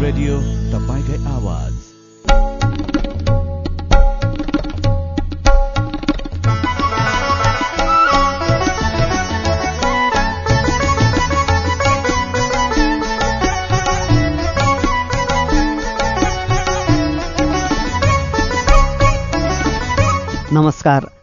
Radio तपाईँकै आवाज नमस्कार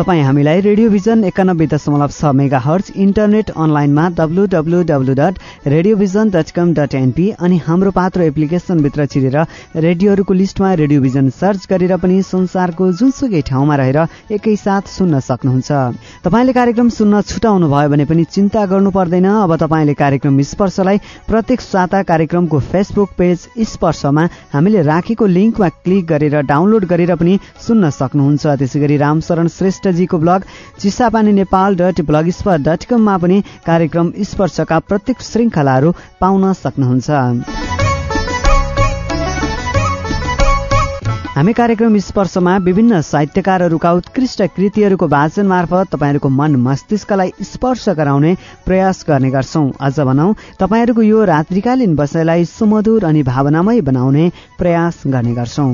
तपाईँ हामीलाई रेडियो भिजन एकानब्बे दशमलव छ मेगा हर्च इन्टरनेट अनलाइनमा W W W dot radio vision dot com dot NP अनि हाम्रो पात्र एप्लिकेसनभित्र छिरेर रेडियोहरूको लिस्टमा रेडियो भिजन सर्च गरेर पनि संसारको जुनसुकै ठाउँमा रहेर एकैसाथ सुन्न सक्नुहुन्छ। तपाईँले कार्यक्रम सुन्न छुटाउनु भयो भने पनि चिन्ता गर्नु पर्दैन। अब तपाईँले कार्यक्रम स्पर्शलाई प्रत्येक साता कार्यक्रमको फेसबुक पेज स्पर्शमा हामीले राखेको लिङ्कमा क्लिक गरेर डाउनलोड गरेर पनि सुन्न सक्नुहुन्छ। त्यसै गरी रामशरण श्रेष्ठ जीको blog Chisapani Nepal dot blogspot dot कममा पनि कार्यक्रम स्पर्शका प्रत्येक श्रृङ्खलाहरू पाउन सक्नुहुन्छ। हामी कार्यक्रम स्पर्शमा विभिन्न साहित्यकारहरूका उत्कृष्ट कृतिहरूको वाचन मार्फत तपाईँहरूको मन मस्तिष्कलाई स्पर्श गराउने प्रयास गर्ने गर्छौं। अझ भनौं तपाईँहरूको यो रात्रिकालीन बसाइलाई सुमधुर अनि भावनामय बनाउने प्रयास गर्ने गर्छौं।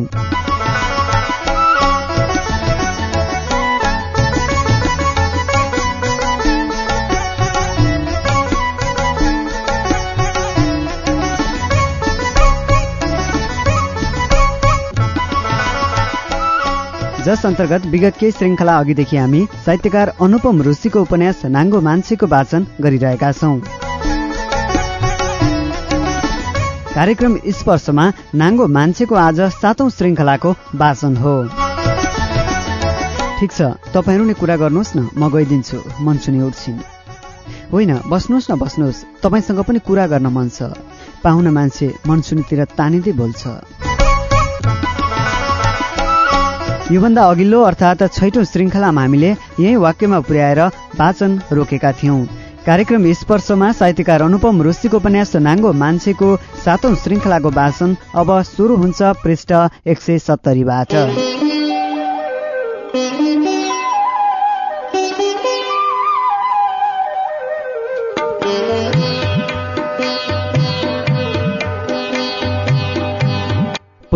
जस अन्तर्गत विगत केही श्रृङ्खला अघिदेखि हामी साहित्यकार अनुपम ऋषिको उपन्यास नाङ्गो मान्छेको वाचन गरिरहेका छौं। कार्यक्रम स्पर्शमा नाङ्गो मान्छेको आज सातौं श्रृङ्खलाको वाचन हो। ठिक छ तपाईँहरू नै कुरा गर्नुहोस् न म गइदिन्छु मनसुनी उठ्छिन्। होइन बस्नुहोस् न बस्नुहोस् तपाईँसँग पनि कुरा गर्न मन छ। पाहुना मान्छे मनसुनीतिर तानिँदै बोल्छ। योभन्दा अघिल्लो अर्थात् छैटौं श्रृङ्खलामा हामीले यही वाक्यमा पुर्याएर वाचन रोकेका थियौं। कार्यक्रम स्पर्शमा साहित्यकार अनुपम ऋषिको उपन्यास नाङ्गो मान्छेको सातौं श्रृङ्खलाको वाचन अब सुरु हुन्छ पृष्ठ एक सय सत्तरीबाट।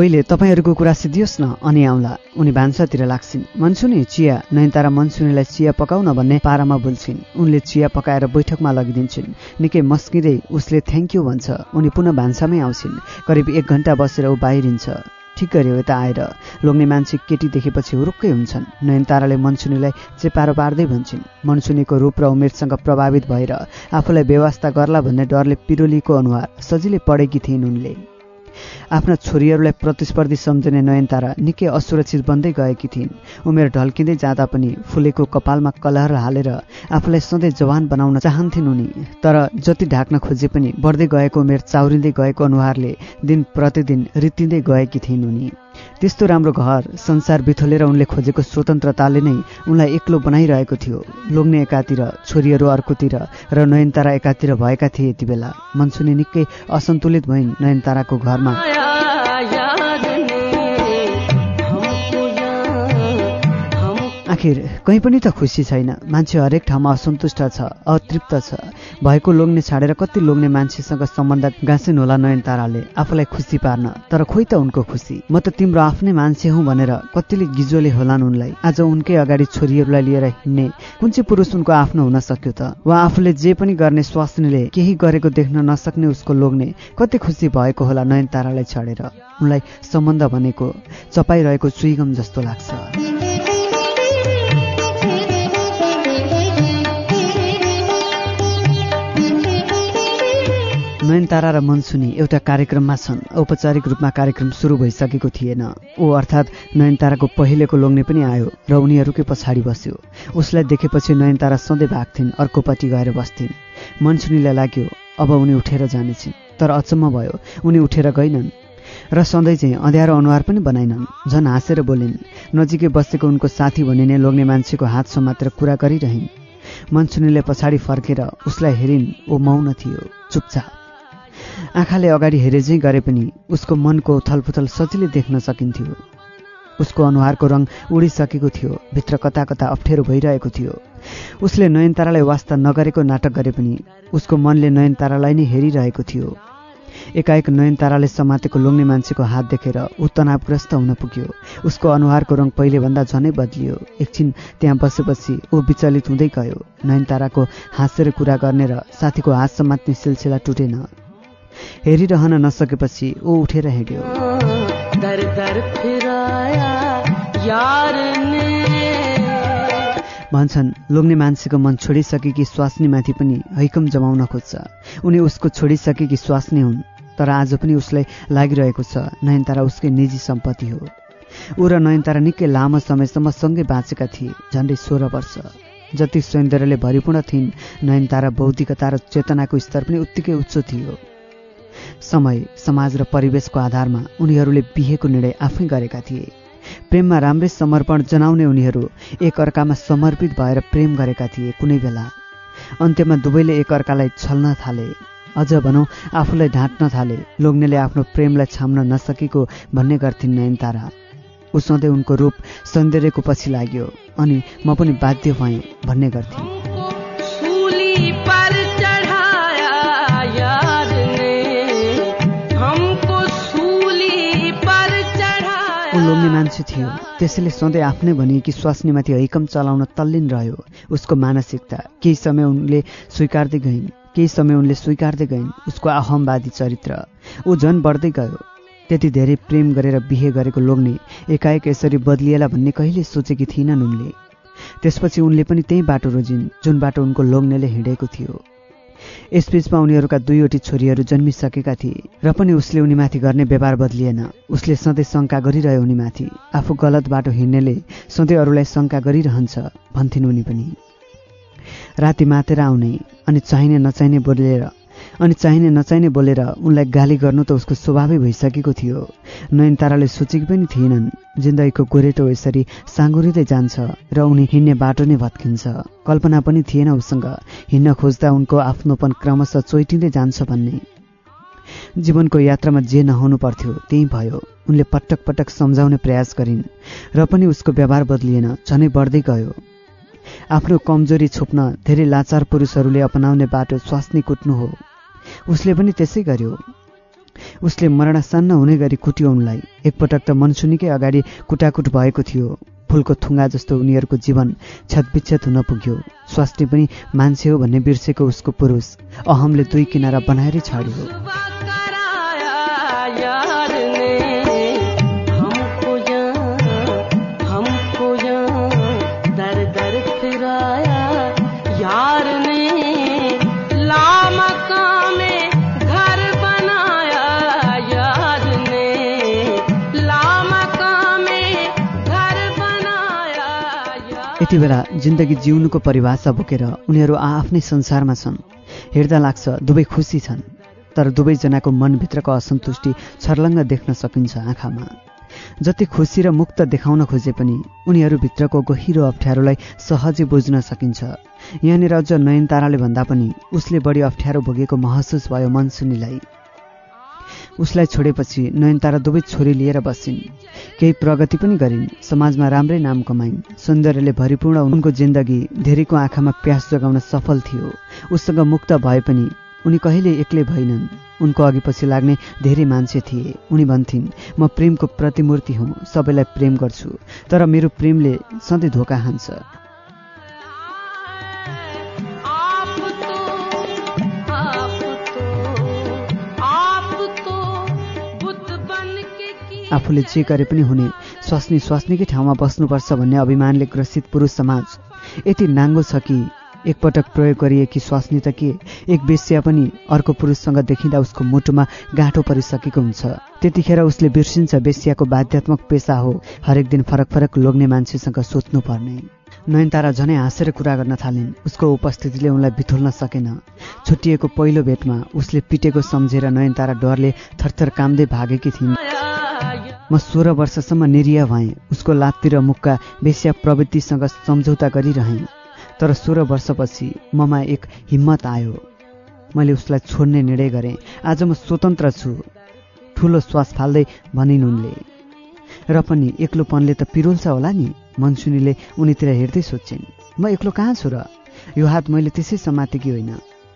पहिले तपाईँहरूको कुरा सिद्धियोस् न अनि आउँला। उनी भान्सातिर लाग्छिन्। मन्सुनी चिया। नयनतारा मन्सुनीलाई चिया पकाउन भन्ने पारामा बोल्छिन्। उनले चिया पकाएर बैठकमा लगिदिन्छन्। निकै मस्किँदै उसले थ्याङ्क यू भन्छ। उनी पुनः भान्सामै आउँछिन्। करिब एक घन्टा बसेर ऊ बाहिरिन्छ। ठिक गऱ्यो यता आएर। लोग्ने मान्छे केटी देखेपछि हुरुक्कै हुन्छन्। नयनताराले मनसुनीलाई चेपारो पार्दै भन्छन्। मनसुनीको रूप र उमेरसँग प्रभावित भएर आफूलाई व्यवस्था गर्ला भन्ने डरले पिरोलीको अनुहार सजिलै पढेकी थिइन् उनले। आफ्ना छोरीहरूलाई प्रतिस्पर्धी सम्झने नयनतारा निकै असुरक्षित बन्दै गएकी थिइन्। उमेर ढल्किँदै जाँदा पनि फुलेको कपालमा कलहर हालेर आफूलाई सधैँ जवान बनाउन चाहन्थिन् उनी। तर जति ढाक्न खोजे पनि बढ्दै गएको उमेर चाउरिँदै गएको अनुहारले दिन प्रतिदिन रित्तिँदै गएकी थिइन् उनी। त्यस्तो राम्रो घर संसार बिथोलेर उनले खोजेको स्वतन्त्रताले नै उनलाई एक्लो बनाइरहेको थियो। लोग्ने एकातिर छोरीहरू अर्कोतिर र नयनतारा एकातिर भएका थिए यति बेला। मनसुनी निकै असन्तुलित भइन् नयनताराको घरमा। आखिर कहीँ पनि त खुसी छैन। मान्छे हरेक ठाउँमा असन्तुष्ट छ अतृप्त छ। भएको लोग्ने छाडेर कति लोग्ने मान्छेसँग सम्बन्ध गाँसिन् होला नयनताराले आफूलाई खुसी पार्न। तर खोइ त उनको खुसी। म त तिम्रो आफ्नै मान्छे हुँ भनेर कतिले गिजोले होलान् उनलाई। आज उनकै अगाडि छोरीहरूलाई लिएर हिँड्ने। कुन चाहिँ पुरुष उनको आफ्नो हुन सक्यो त? वा आफूले जे पनि गर्ने स्वास्नीले केही गरेको देख्न नसक्ने उसको लोग्ने कति खुसी भएको होला नयनतारालाई छाडेर? उनलाई सम्बन्ध भनेको चपाइरहेको चुइगम जस्तो लाग्छ। नयनतारा र मन्सुनी एउटा कार्यक्रममा छन्। औपचारिक रूपमा कार्यक्रम सुरु भइसकेको थिएन। ऊ अर्थात् नयनताराको पहिलेको लोग्ने पनि आयो र उनीहरूकै पछाडि बस्यो। उसलाई देखेपछि नयनतारा सधैँ भाग्थिन् अर्कोपट्टि गएर बस्थिन्। मन्सुनीलाई लाग्यो अब उनी उठेर जानेछिन्। तर अचम्म भयो उनी उठेर गइनन् र सधैँ चाहिँ अँध्यारो अनुहार पनि बनाइनन् झन् हाँसेर बोलिन् नजिकै बसेको उनको साथी भनिने लोग्ने मान्छेको हात समातेर कुरा गरिरहन्। मन्सुनीले पछाडि फर्केर उसलाई हेरिन् ऊ मौन थियो चुपचाप। आँखाले अगाडि हेरे चाहिँ गरे पनि उसको मनको थलफुथल सजिलै देख्न सकिन्थ्यो। उसको अनुहारको रङ उडिसकेको थियो भित्र कता कता अप्ठ्यारो भइरहेको थियो। उसले नयनतारालाई वास्ता नगरेको नाटक गरे पनि उसको मनले नयनतारालाई नै हेरिरहेको थियो। एकाएक नयनताराले समातेको लोग्ने मान्छेको हात देखेर ऊ तनावग्रस्त हुन पुग्यो। उसको अनुहारको रङ पहिलेभन्दा झनै बदलियो। एकछिन त्यहाँ बसेपछि ऊ विचलित हुँदै गयो। नयनताराको हाँसेर कुरा गर्ने र साथीको हात समात्ने सिलसिला टुटेन। हेरिरहन नसकेपछि ऊ उठेर हिँड्यो भन्छन् लोग्ने मान्छेको मन छोडिसकेकी स्वास्नीमाथि पनि हैकम जमाउन खोज्छ। उनी उसको छोडिसकेकी स्वास्नी हुन् तर आज पनि उसलाई लागिरहेको छ नयनतारा उसकै निजी सम्पत्ति हो। ऊ र नयनतारा निकै लामो समयसम्म सँगै बाँचेका थिए झन्डै सोह्र वर्ष। जति सौन्दर्यले भरिपूर्ण थिइन् नयनतारा बौद्धिकता र चेतनाको स्तर पनि उत्तिकै उच्च थियो। समय समाज र परिवेशको आधारमा उनीहरूले बिहेको निर्णय आफै गरेका थिए। प्रेममा राम्रै समर्पण जनाउने उनीहरू एकअर्कामा समर्पित भएर प्रेम गरेका थिए कुनै बेला। अन्त्यमा दुवैले एकअर्कालाई छल्न थाले। अझ भनौँ आफूलाई ढाँट्न थाले। लोग्नेले आफ्नो प्रेमलाई छाम्न नसकेको भन्ने गर्थिन् नयनतारा। ऊ सधैँ उनको रूप सौन्दर्यको पछि लाग्यो। अनि म पनि बाध्य भएँ भन्ने गर्थिन्। मान्छे थियो। त्यसैले सधैँ आफ्नै भनिएकी स्वास्नीमाथि हैकम चलाउन तल्लीन रह्यो। उसको मानसिकता केही समय उनले स्वीकार्दै गइन् केही समय उनले स्वीकार्दै गइन् उसको अहमवादी चरित्र। ऊ झन् बढ्दै गयो। त्यति धेरै प्रेम गरेर बिहे गरेको लोग्ने एकाएक यसरी बदलिएला भन्ने कहिले सोचेकी थिइनन् उनले। त्यसपछि उनले पनि त्यही बाटो रोजिन् जुन बाटो उनको लोग्नेले हिँडेको थियो। यसबीचमा उनीहरूका दुईवटी छोरीहरू जन्मिसकेका थिए र पनि उसले उनीमाथि गर्ने व्यवहार बदलिएन। उसले सधैँ शङ्का गरिरह्यो उनीमाथि। आफू गलत बाटो हिँड्नेले सधैँ अरूलाई शङ्का गरिरहन्छ भन्थिन् उनी पनि। राति मातेर आउने अनि चाहिने नचाहिने बोलेर अनि चाहिने नचाहिने बोलेर उनलाई गाली गर्नु त उसको स्वभावै भइसकेको थियो। नयनताराले सोचेकी पनि थिएनन् जिन्दगीको गोरेटो यसरी साँगुरिँदै जान्छ र उनी हिँड्ने बाटो नै भत्किन्छ। कल्पना पनि थिएन उसँग हिँड्न खोज्दा उनको आफ्नोपन क्रमशः चोइटिँदै जान्छ भन्ने। जीवनको यात्रामा जे नहुनु पर्थ्यो त्यही भयो। उनले पटक पटक सम्झाउने प्रयास गरिन् र पनि उसको व्यवहार बदलिएन झनै बढ्दै गयो। आफ्नो कमजोरी छोप्न धेरै लाचार पुरुषहरूले अपनाउने बाटो स्वास्नी कुट्नु हो। उसले पनि त्यसै गर्यो। उसले मरणासन्न हुने गरी कुट्यो उनलाई। एकपटक त मनसुनीकै अगाडि कुटाकुट भएको थियो। फुलको थुङ्गा जस्तो उनीहरूको जीवन छतविच्छेद हुन पुग्यो। स्वास्नी पनि मान्छे हो भन्ने बिर्सेको उसको पुरुष। अहमले दुई किनारा बनाएरै छाड्यो। यार यति बेला जिन्दगी जिउनुको परिभाषा बोकेर उनीहरू आआफ्नै संसारमा छन्। हेर्दा लाग्छ दुवै खुसी छन् तर दुवैजनाको मनभित्रको असन्तुष्टि छर्लङ्ग देख्न सकिन्छ आँखामा। जति खुसी र मुक्त देखाउन खोजे पनि उनीहरूभित्रको गहिरो अप्ठ्यारोलाई सहजै बुझ्न सकिन्छ। यहाँनिर अझ नयनताराले भन्दा पनि उसले बढी अप्ठ्यारो भोगेको महसुस भयो मनसुनीलाई। उसलाई छोडेपछि नयनतारा दुवै छोरी लिएर बसिन्। केही प्रगति पनि गरिन्। समाजमा राम्रै नाम कमाइन्। सौन्दर्यले भरिपूर्ण उनको जिन्दगी धेरैको आँखामा प्यास जगाउन सफल थियो। उसँग मुक्त भए पनि उनी कहिले एक्लै भएनन्। उनको अघिपछि लाग्ने धेरै मान्छे थिए। उनी भन्थिन् म प्रेमको प्रतिमूर्ति हुँ। सबैलाई प्रेम गर्छु। तर मेरो प्रेमले सधैँ धोका हान्छ। आफूले जे गरे पनि हुने स्वास्नी स्वास्नीकै ठाउँमा बस्नुपर्छ भन्ने अभिमानले ग्रसित पुरुष समाज। यति नाङ्गो छ कि एकपटक प्रयोग गरिएकी स्वास्नी त के? एक बेस्या पनि अर्को पुरुषसँग देखिँदा उसको मुटुमा गाँठो परिसकेको हुन्छ। त्यतिखेर उसले बिर्सिन्छ बेस्याको बाध्यात्मक पेसा हो। हरेक दिन फरक फरक लोग्ने मान्छेसँग सोच्नु पर्ने नयनतारा झनै हाँसेर कुरा गर्न थालिन्। उसको उपस्थितिले उनलाई बिथोल्न सकेन। छुट्टिएको पहिलो भेटमा उसले पिटेको सम्झेर नयनतारा डरले थरथर कामदै भागेकी थिइन्। म सोह्र वर्षसम्म निरीह भएँ। उसको लात्ती र मुक्का बेस्या प्रवृत्तिसँग सम्झौता गरिरहेँ। तर सोह्र वर्षपछि ममा एक हिम्मत आयो। मैले उसलाई छोड्ने निर्णय गरेँ। आज म स्वतन्त्र छु। ठुलो श्वास फाल्दै भनिन् उनले। र पनि एक्लोपनले त पिरोल्छ होला नि? मनसुनीले उनीतिर हेर्दै सोचिन्। म एक्लो कहाँ छु र? यो हात मैले त्यसै समातेकी होइन?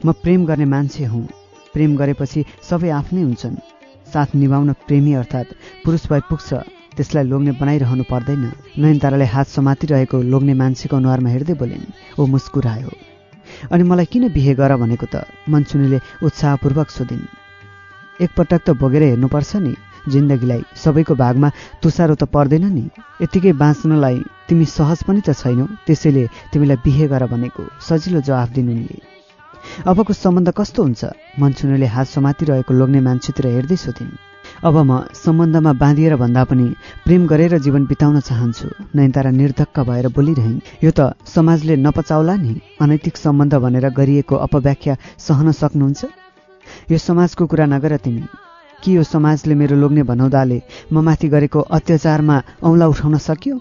म प्रेम गर्ने मान्छे हुँ। प्रेम गरेपछि सबै आफ्नै हुन्छन्। साथ निभाउन प्रेमी अर्थात् पुरुष भए पुग्छ त्यसलाई लोग्ने बनाइरहनु पर्दैन। नयनताराले हात समातिरहेको लोग्ने मान्छेको अनुहारमा हेर्दै बोलिन् ओ मुस्कुरायो। अनि मलाई किन बिहे गर भनेको त? मनसुनीले उत्साहपूर्वक सोधिन्। एकपटक त भोगेर हेर्नुपर्छ नि जिन्दगीलाई। सबैको भागमा तुसारो त पर्दैन नि। यत्तिकै बाँच्नलाई तिमी सहज पनि त छैनौ त्यसैले तिमीलाई बिहे गर भनेको सजिलो जवाफ दिनु उनले अबको सम्बन्ध कस्तो हुन्छ? मनसुनीले हात समातिरहेको लोग्ने मान्छेतिर हेर्दै सोधिन् अब म सम्बन्धमा बाँधिएर भन्दा पनि प्रेम गरेर जीवन बिताउन चाहन्छु। नयनतारा निर्धक्क भएर बोलिरहन् यो त समाजले नपचाउला नि? अनैतिक सम्बन्ध भनेर गरिएको अपव्याख्या सहन सक्नुहुन्छ? यो समाजको कुरा नगर तिमी। के यो समाजले मेरो लोग्ने भनाउँदाले म माथि गरेको अत्याचारमा औँला उठाउन सक्यो?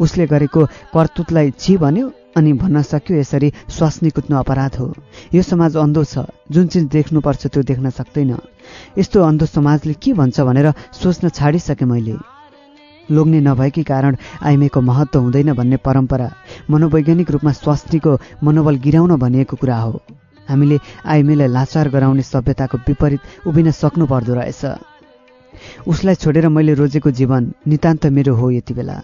उसले गरेको कर्तुतलाई छि भन्यो? अनि भन्न सक्यो यसरी स्वास्नी कुद्नु अपराध हो। यो समाज अन्धो छ। जुन चिज देख्नुपर्छ त्यो देख्न सक्दैन। यस्तो अन्धो समाजले के भन्छ भनेर सोच्न छाडिसकेँ मैले। लोग्ने नभएकै कारण आइमेको महत्त्व हुँदैन भन्ने परम्परा मनोवैज्ञानिक रूपमा स्वास्नीको मनोबल गिराउन भनिएको कुरा हो। हामीले आइमेलाई लाचार गराउने सभ्यताको विपरीत उभिन सक्नु पर्दो रहेछ। उसलाई छोडेर मैले रोजेको जीवन नितान्त मेरो हो यति बेला।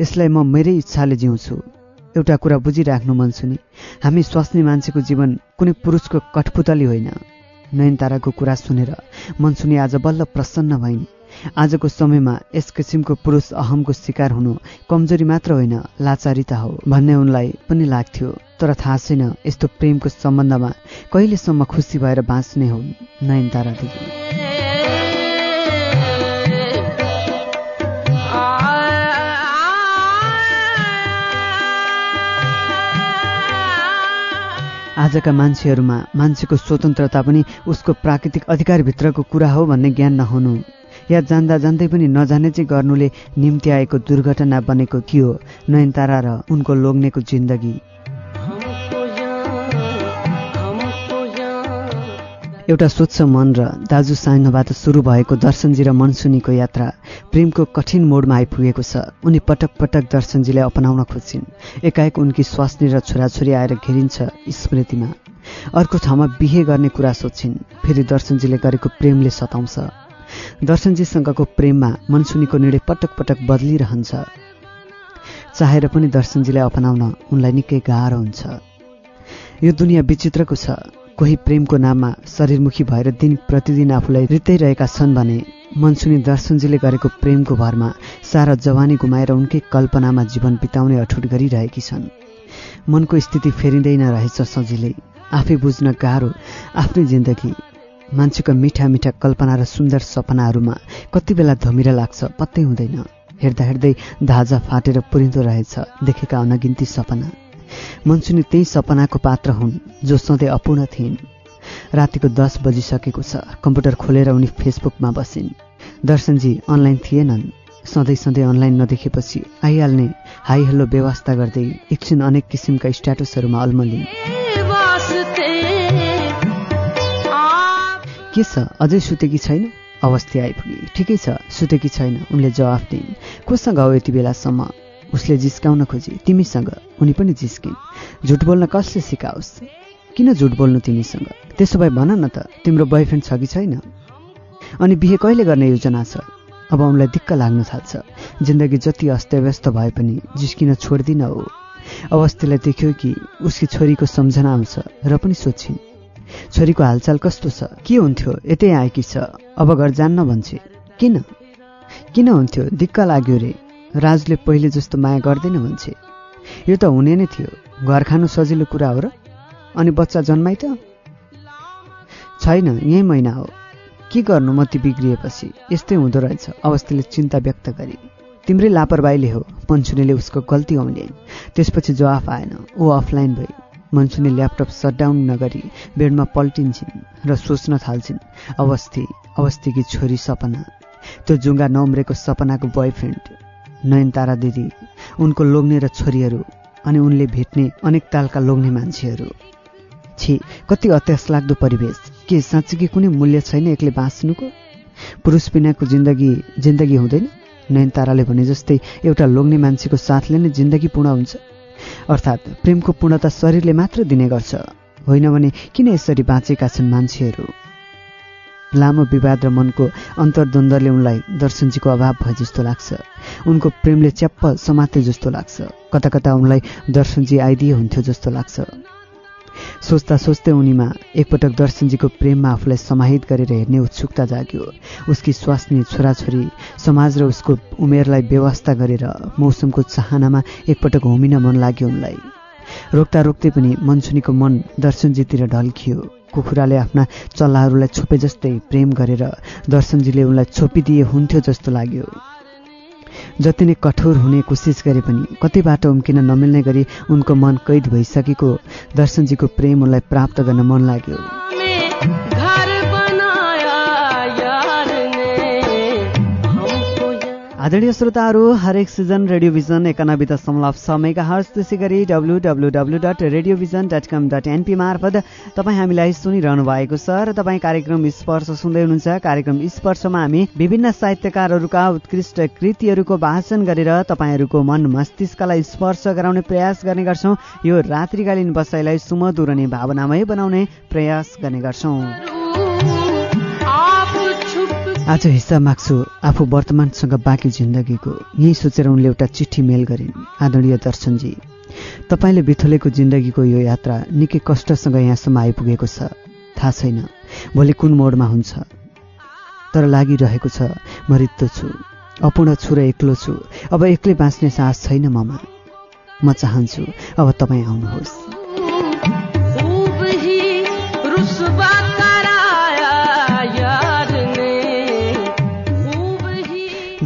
यसलाई म मेरै इच्छाले जिउँछु। एउटा कुरा बुझिराख्नु मन सुनि हामी स्वास्नी मान्छेको जीवन कुनै पुरुषको कठपुतली होइन। नयनताराको कुरा सुनेर मनसुनी आज बल्ल प्रसन्न भइन्। आजको समयमा यस किसिमको पुरुष अहमको शिकार हुनु कमजोरी मात्र होइन लाचारिता हो भन्ने उनलाई पनि लाग्थ्यो। तर थाहा छैन यस्तो प्रेमको सम्बन्धमा कहिलेसम्म खुसी भएर बाँच्ने हुन् नयनतारा आजका मान्छेहरूमा मान्छेको स्वतन्त्रता पनि उसको प्राकृतिक अधिकारभित्रको कुरा हो भन्ने ज्ञान नहुनु। या जान्दा जान्दै पनि नजाने चाहिँ गर्नुले निम्ति आएको दुर्घटना बनेको थियो। नयनतारा र उनको लोग्नेको जिन्दगी। एउटा स्वच्छ मन र दाजु साइनोबाट सुरु भएको दर्शनजी र मनसुनीको यात्रा प्रेमको कठिन मोडमा आइपुगेको छ। उनी पटक पटक दर्शनजीलाई अपनाउन खोज्छिन्। एकाएक उनकी स्वास्नी र छोराछोरी आएर घेरिन्छ स्मृतिमा। अर्को ठाउँमा बिहे गर्ने कुरा सोध्छिन् फेरि दर्शनजीले गरेको प्रेमले सताउँछ। दर्शनजीसँगको प्रेममा मनसुनीको निर्णय पटक पटक बदलिरहन्छ। चाहेर पनि दर्शनजीलाई अपनाउन उनलाई निकै गाह्रो हुन्छ। यो दुनियाँ विचित्रको छ। कोही प्रेमको नाममा शरीरमुखी भएर दिन प्रतिदिन आफूलाई रित्ताइरहेका छन् भने मनसुनी दर्शनजीले गरेको प्रेमको भरमा सारा जवानी गुमाएर उनकै कल्पनामा जीवन बिताउने अठुट गरिरहेकी छन्। मनको स्थिति फेरिँदैन रहेछ सजिलै। आफै बुझ्न गाह्रो। आफ्नै जिन्दगी। मान्छेको मिठा मिठा कल्पना र सुन्दर सपनाहरूमा कति बेला धमिरा लाग्छ पत्तै हुँदैन। हेर्दा हेर्दै धाजा फाटेर पुरिँदो रहेछ। देखेका अनगिन्ती सपना। मनसुनी त्यही सपनाको पात्र हुन् जो सधैँ अपूर्ण थिइन्। रातिको दस बजिसकेको छ कम्प्युटर खोलेर उनी फेसबुकमा बसिन्। दर्शनजी अनलाइन थिएनन्। सधैँ सधैँ अनलाइन नदेखेपछि आइहाल्ने हाई हेल्लो व्यवस्था गर्दै एकछिन अनेक किसिमका स्ट्याटसहरूमा अल्मलिन्। के छ? अझै सुतेकी छैन? अवस्थी आइपुगे। ठिकै छ सुतेकी छैन। उनले जवाफ दिइन्। कोसँग हो यति बेलासम्म? उसले जिस्काउन खोजे। तिमीसँग उनी पनि जिस्किन्। झुट बोल्न कसले सिकाओस्? किन झुट बोल्नु तिमीसँग? त्यसो भए भन न त तिम्रो बोयफ्रेन्ड छ कि छैन? अनि बिहे कहिले गर्ने योजना छ? अब उनलाई दिक्क लाग्न थाल्छ। जिन्दगी जति अस्तव्यस्त भए पनि जिस्किन छोड्दिन हो। अवस्थीलाई देख्यो कि उसकी छोरीको सम्झना आउँछ र पनि सोध्छिन् छोरीको हालचाल कस्तो छ? के हुन्थ्यो? यतै आएकी छ। अब घर जान्न भन्छे। किन? किन हुन्थ्यो? दिक्क लाग्यो रे। राजले पहिले जस्तो माया गर्दैन भन्छे यो त हुने नै थियो। घर खानु सजिलो कुरा हो र? अनि बच्चा जन्माइ त? छैन यही महिना हो। के गर्नु मती बिग्रिएपछि? यस्तै हुँदो रहेछ अवस्थीले चिन्ता व्यक्त गरे। तिम्रै लापरवाहीले हो पन्छुनीले उसको गल्ती औल्याइन् त्यसपछि जवाफ आएन। ऊ अफलाइन भई मन्सुनी ल्यापटप सटडाउन नगरी बेडमा पल्टिन्छन् र सोच्न थाल्छिन् अवस्थी अवस्थीकी छोरी सपना। त्यो जुङ्गा नउम्रेको सपनाको बोयफ्रेन्ड। नयनतारा दिदी उनको लोग्ने र छोरीहरू अनि उनले भेट्ने अनेक तालका लोग्ने मान्छेहरू। छि कति अत्यास लाग्दो परिवेश। के साँच्चीकै कुनै मूल्य छैन एक्लै बाँच्नुको? पुरुष बिनाको जिन्दगी जिन्दगी हुँदैन। नयनताराले भने जस्तै एउटा लोग्ने मान्छेको साथले नै जिन्दगी पूर्ण हुन्छ। अर्थात् प्रेमको पूर्णता शरीरले मात्र दिने गर्छ। होइन भने किन यसरी बाँचेका छन् मान्छेहरू? लामो विवाद र मनको अन्तर्द्वन्द्वले उनलाई दर्शनजीको अभाव भए जस्तो लाग्छ। उनको प्रेमले च्याप्प समाते जस्तो लाग्छ। कता कता उनलाई दर्शनजी आइदिए हुन्थ्यो जस्तो लाग्छ। सोच्दा सोच्दै उनीमा एकपटक दर्शनजीको प्रेममा आफूलाई समाहित गरेर हेर्ने उत्सुकता जाग्यो। उसकी स्वास्नी छोराछोरी समाज र उसको उमेरलाई व्यवस्था गरेर मौसमको चाहनामा एकपटक होमिन मन लाग्यो उनलाई। रोक्दा रोक्दै पनि मन्सुनीको मन दर्शनजीतिर ढल्कियो। कुखुराले आफ्ना चल्लाहरूलाई छोपे जस्तै प्रेम गरेर दर्शनजीले उनलाई छोपिदिए हुन्थ्यो जस्तो लाग्यो। जति नै कठोर हुने कोसिस गरे पनि कति बाटो उम्किन नमिल्ने गरी उनको मन कैद भइसकेको दर्शनजीको प्रेम उनलाई प्राप्त गर्न मन लाग्यो। आदरणीय श्रोताहरू हरेक सिजन रेडियोभिजन एकानब्बे दशमलव मेगा हर्स त्यसै गरी W W W dot radio vision dot com dot NP मार्फत तपाईँ हामीलाई सुनिरहनु भएको छ र तपाईँ कार्यक्रम स्पर्श सुन्दै हुनुहुन्छ। कार्यक्रम स्पर्शमा हामी विभिन्न साहित्यकारहरूका उत्कृष्ट कृतिहरूको वाचन गरेर तपाईँहरूको मन मस्तिष्कलाई स्पर्श गराउने प्रयास गर्ने गर्छौँ। यो रात्रिकालीन बसाइलाई सुमधुर अनि भावनामय बनाउने प्रयास गर्ने गर्छौँ। आज हिस्सा माग्छु आफू वर्तमानसँग बाँकी जिन्दगीको यही सोचेर उनले एउटा चिठी मेल गरिन्। आदरणीय दर्शनजी तपाईँले बिथोलेको जिन्दगीको यो यात्रा निकै कष्टसँग यहाँसम्म आइपुगेको छ। थाहा छैन भोलि कुन मोडमा हुन्छ। तर लागिरहेको छ म रित्तो छु। अपूर्ण छु र एक्लो छु। अब एक्लै बाँच्ने साहस छैन ममा। म चाहन्छु अब तपाईँ आउनुहोस्।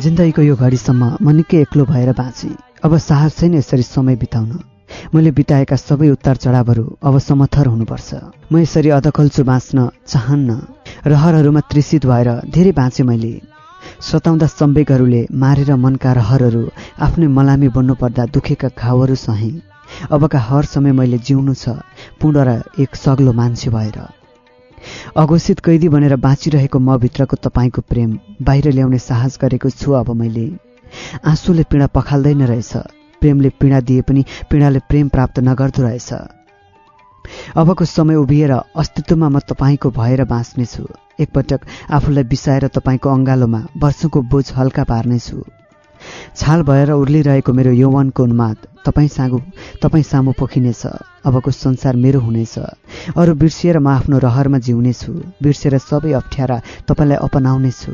जिन्दगीको यो घडीसम्म म निकै एक्लो भएर बाँचेँ। अब साहस छैन यसरी समय बिताउन। मैले बिताएका सबै उतार चढावहरू अब समथर हुनुपर्छ। म यसरी अधकल्चो बाँच्न चाहन्न। रहरहरूमा त्रिसित भएर धेरै बाँचेँ मैले। सताउँदा सम्वेकहरूले मारेर मनका रहरहरू आफ्नै मलामी बन्नुपर्दा दुखेका घाउहरू सहेँ। अबका हर समय मैले जिउनु छ पूर्ण र एक सग्लो मान्छे भएर। अघोषित कैदी बनेर बाँचिरहेको भित्रको तपाईँको प्रेम बाहिर ल्याउने साहस गरेको छु अब मैले। आँसुले पीडा पखाल्दैन रहेछ। प्रेमले पीडा दिए पनि पीडाले प्रेम प्राप्त नगर्दो रहेछ। अबको समय उभिएर अस्तित्वमा म तपाईँको भएर बाँच्नेछु। एकपटक आफूलाई बिसाएर तपाईँको अङ्गालोमा वर्षको बोझ हल्का पार्नेछु। छाल भएर उर्लिरहेको मेरो यौवनको उन्माद। तपाईँ सागु तपाईँ सामु पोखिनेछ। अबको संसार मेरो हुनेछ। अरू बिर्सिएर म आफ्नो रहरमा जिउनेछु। बिर्सेर सबै अप्ठ्यारा तपाईँलाई अपनाउनेछु।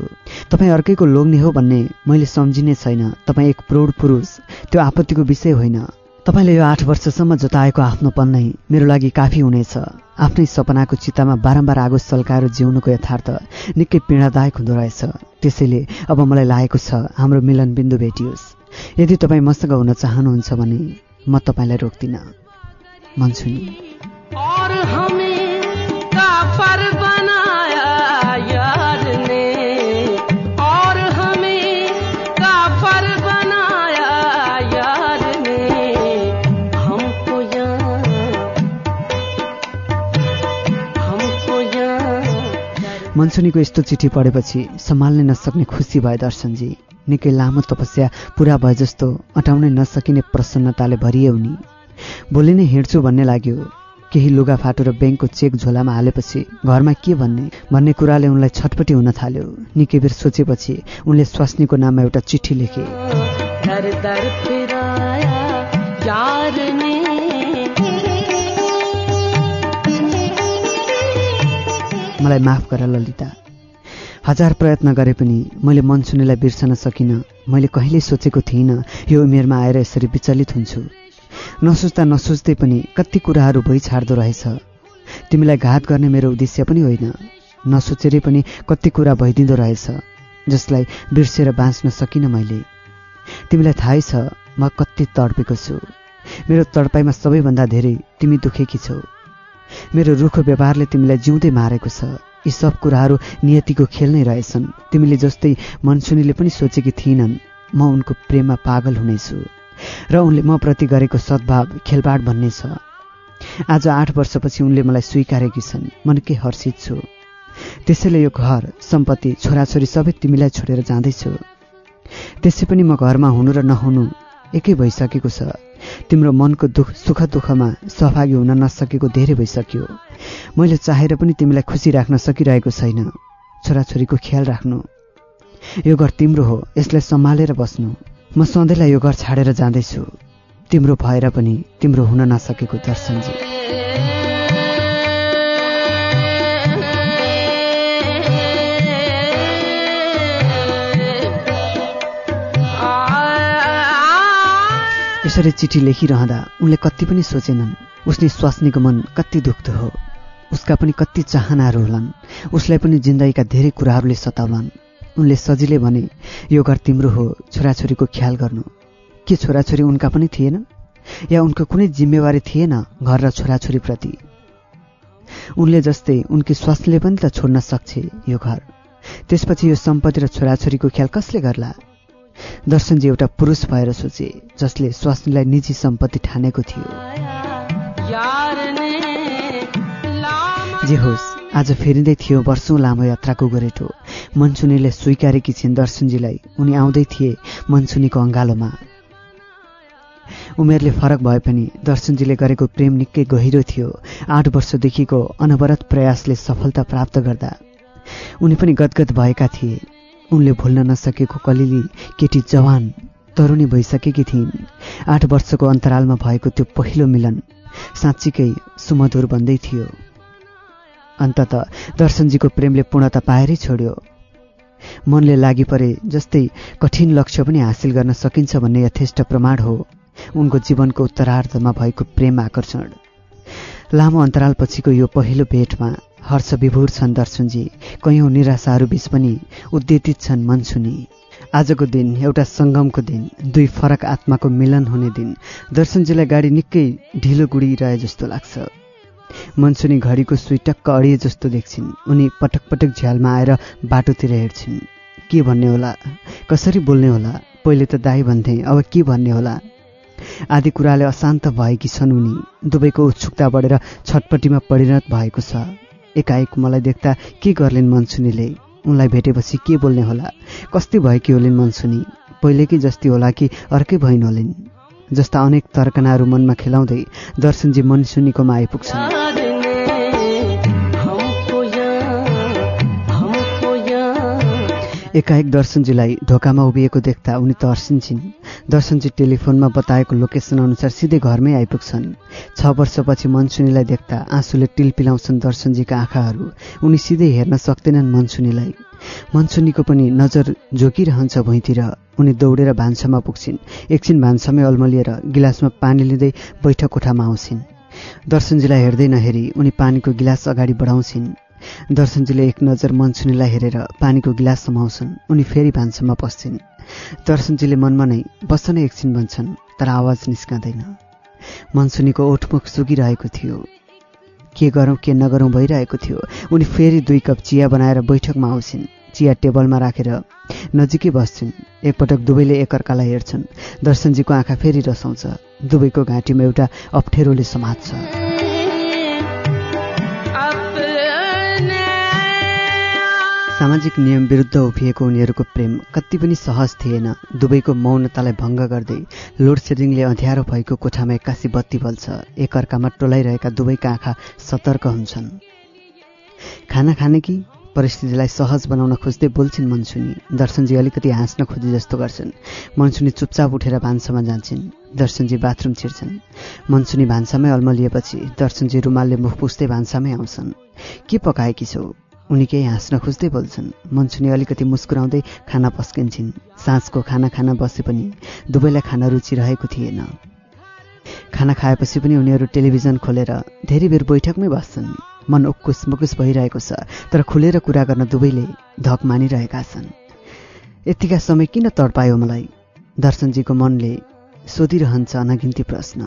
तपाईँ अर्कैको लोग्ने हो भन्ने मैले सम्झिने छैन। तपाईँ एक प्रौढ पुरुष। त्यो आपत्तिको विषय होइन। तपाईँले यो आठ वर्षसम्म जताएको आफ्नोपन नै मेरो लागि काफी हुनेछ। आफ्नै सपनाको चितामा बारम्बार आगो सल्काएर जिउनुको यथार्थ निकै पीडादायक हुँदो रहेछ। त्यसैले अब मलाई लागेको छ हाम्रो मिलन बिन्दु भेटियोस्। यदि तपाईँ मसँग हुन चाहनुहुन्छ भने म तपाईँलाई रोक्दिनँ। मन्सुनी। मन्सुनीको यस्तो चिठी पढेपछि सम्हाल्नै नसक्ने खुसी भए दर्शनजी। निकै लामो तपस्या पुरा भए जस्तो अटाउनै नसकिने प्रसन्नताले भरिए उनी। भोलि नै हिँड्छु भन्ने लाग्यो। केही लुगाफाटो र ब्याङ्कको चेक झोलामा हालेपछि घरमा के भन्ने? भन्ने कुराले उनलाई छटपटी हुन थाल्यो। निकै बेर सोचेपछि उनले स्वास्नीको नाममा एउटा चिठी लेखे। मलाई माफ गर ललिता। हजार प्रयत्न गरे पनि मैले मनसुनीलाई बिर्सन सकिनँ मैले कहिल्यै सोचेको थिइनँ यो उमेरमा आएर यसरी विचलित हुन्छु। नसोच्दा नसोच्दै पनि कति कुराहरू भइ छाड्दो रहेछ। तिमीलाई घात गर्ने मेरो उद्देश्य पनि होइन। नसोचेरै पनि कति कुरा भइदिँदो रहेछ जसलाई बिर्सेर बाँच्न सकिनँ मैले। तिमीलाई थाहै छ म कति तडपेको छु। मेरो तडपाइमा सबैभन्दा धेरै तिमी दुखेकी छौ। मेरो रुखो व्यवहारले तिमीलाई जिउँदै मारेको छ। यी सब कुराहरू नियतिको खेल नै रहेछन्। तिमीले जस्तै मनसुनीले पनि सोचेकी थिइनन् म उनको प्रेममा पागल हुनेछु र उनले म प्रति गरेको सद्भाव खेलबाड भन्ने छ। आज आठ वर्षपछि उनले मलाई स्वीकारेकी छन्। म निकै हर्षित छु। त्यसैले यो घर सम्पत्ति छोराछोरी सबै तिमीलाई छोडेर जाँदैछु। त्यसै पनि म घरमा हुनु र नहुनु एकै भइसकेको छ। तिम्रो मनको दुख सुख दुःखमा सहभागी हुन नसकेको धेरै भइसक्यो। मैले चाहेर पनि तिमीलाई खुसी राख्न सकिरहेको छैन। छोराछोरीको ख्याल राख्नु। यो घर तिम्रो हो यसलाई सम्हालेर बस्नु। म सधैँलाई यो घर छाडेर जाँदैछु। तिम्रो भएर पनि तिम्रो हुन नसकेको दर्शनजी यसरी चिठी लेखिरहँदा उनले कति पनि सोचेनन्। उसले स्वास्नीको मन कति दुख्दो हो। उसका पनि कति चाहनाहरू होलान्। उसलाई पनि जिन्दगीका धेरै कुराहरूले सताउलान्। उनले सजिलै भने यो घर तिम्रो हो छोराछोरीको ख्याल गर्नु। के छोराछोरी उनका पनि थिएन? या उनको कुनै जिम्मेवारी थिएन घर र छोराछोरीप्रति? उनले जस्तै उनकी स्वास्नीले पनि त छोड्न सक्छे यो घर। त्यसपछि यो सम्पत्ति र छोराछोरीको ख्याल कसले गर्ला? दर्शनजी एउटा पुरुष भएर सोचे जसले स्वास्नीलाई निजी सम्पत्ति ठानेको थियो। जे होस् आज फेरिँदै थियो वर्षौँ लामो यात्राको गोरेटो। मनसुनीले स्वीकारेकी छिन् दर्शनजीलाई उनी आउँदै थिए मनसुनीको अङ्गालोमा उमेरले फरक भए पनि दर्शनजीले गरेको प्रेम निकै गहिरो थियो। आठ वर्षदेखिको अनवरत प्रयासले सफलता प्राप्त गर्दा उनी पनि गदगद भएका थिए। उनले भुल्न नसकेको कलिली केटी जवान तरुणी भइसकेकी थिइन्। आठ वर्षको अन्तरालमा भएको त्यो पहिलो मिलन साँच्चीकै सुमधुर बन्दै थियो। अन्तत दर्शनजीको प्रेमले पूर्णता पाएरै छोड्यो। मनले लागि परे जस्तै कठिन लक्ष्य पनि हासिल गर्न सकिन्छ भन्ने यथेष्ट प्रमाण हो उनको जीवनको उत्तरार्धमा भएको प्रेम आकर्षण। लामो अन्तरालपछिको यो पहिलो भेटमा हर्ष विभुर छन् दर्शनजी कैयौँ निराशाहरू बिच पनि उद्देतित छन् मनसुनी। आजको दिन एउटा सङ्गमको दिन दुई फरक आत्माको मिलन हुने दिन। दर्शनजीलाई गाडी निकै ढिलो गुडिरहे जस्तो लाग्छ। मनसुनी घडीको सुइटक्क अडिए जस्तो देख्छिन्। उनी पटक पटक झ्यालमा आएर बाटोतिर हेर्छिन्। के भन्ने होला? कसरी बोल्ने होला? पहिले त दाई भन्थे अब के भन्ने होला? आदि कुराले अशान्त भएकी छन् उनी। दुवैको उत्सुकता बढेर छटपट्टिमा परिणत भएको छ। एकाएक मलाई देख्दा के गर्लिन् मनसुनीले? उनलाई भेटेपछि के बोल्ने होला? कस्तै भएकी होलिन् मनसुनी? पहिलेकै जस्ती होला कि अर्कै भइन् होलिन्? जस्ता अनेक तर्कनाहरू मनमा खेलाउँदै दर्शनजी मनसुनीकोमा आइपुग्छन् एकाएक दर्शनजीलाई ढोकामा उभिएको देख्दा उनी तर्सिन्छन्। दर्शनजी टेलिफोनमा बताएको लोकेसन अनुसार सिधै घरमै आइपुग्छन्। छ वर्षपछि मनसुनीलाई देख्दा आँसुले टिल पिलाउँछन् दर्शनजीका आँखाहरू। उनी सिधै हेर्न सक्दैनन् मनसुनीलाई। मनसुनीको पनि नजर जोकिरहन्छ भुइँतिर। उनी दौडेर भान्सामा पुग्छिन्। एकछिन भान्सामै अल्मलिएर गिलासमा पानी लिँदै बैठक कोठामा आउँछिन्। दर्शनजीलाई हेर्दै नहेरी उनी पानीको गिलास अगाडि बढाउँछिन्। दर्शनजीले एक नजर मनसुनीलाई हेरेर पानीको गिलास समाउँछन्। उनी फेरि भान्सामा पस्छिन्। दर्शनजीले मनमा नै बस्छ नै एकछिन भन्छन् तर आवाज निस्कँदैन। मनसुनीको ओठमुख सुकिरहेको थियो। के गरौँ के नगरौँ भइरहेको थियो। उनी फेरि दुई कप चिया बनाएर बैठकमा आउँछिन्। चिया टेबलमा राखेर नजिकै बस्छन्। एकपटक दुवैले एकअर्कालाई हेर्छन्। दर्शनजीको आँखा फेरि रसाउँछ। दुवैको घाँटीमा एउटा अप्ठ्यारोले समात्छ। सामाजिक नियम विरुद्ध उभिएको उनीहरूको प्रेम कति पनि सहज थिएन। दुवैको मौनतालाई भङ्ग गर्दै लोड सेडिङले अँध्यारो भएको कोठामा एक्कासी बत्ती बल्छ। एकअर्कामा टोलाइरहेका दुवैका आँखा सतर्क हुन्छन्। खाना खाने कि? परिस्थितिलाई सहज बनाउन खोज्दै बोल्छिन् मनसुनी। दर्शनजी अलिकति हाँस्न खोजे जस्तो गर्छन्। मनसुनी चुपचाप उठेर भान्सामा जान्छन्। दर्शनजी बाथरुम छिर्छन्। मनसुनी भान्सामै अल्मलिएपछि दर्शनजी रुमालले मुख पुस्दै भान्सामै आउँछन्। के पकाएकी छौ? उनी केही हाँस्न खोज्दै बोल्छन्। मनसुनी अलिकति मुस्कुराउँदै खाना पस्किन्छन्। साँझको खाना खान बसे पनि दुवैलाई खाना रुचि रहेको थिएन। खाना खाएपछि पनि उनीहरू टेलिभिजन खोलेर धेरै बेर बैठकमै बस्छन्। मन उक्कुस मुकुस भइरहेको छ तर खुलेर कुरा गर्न दुवैले धक मानिरहेका छन्। यतिका समय किन तडपायो मलाई? दर्शनजीको मनले सोधिरहन्छ अनगिन्ती प्रश्न।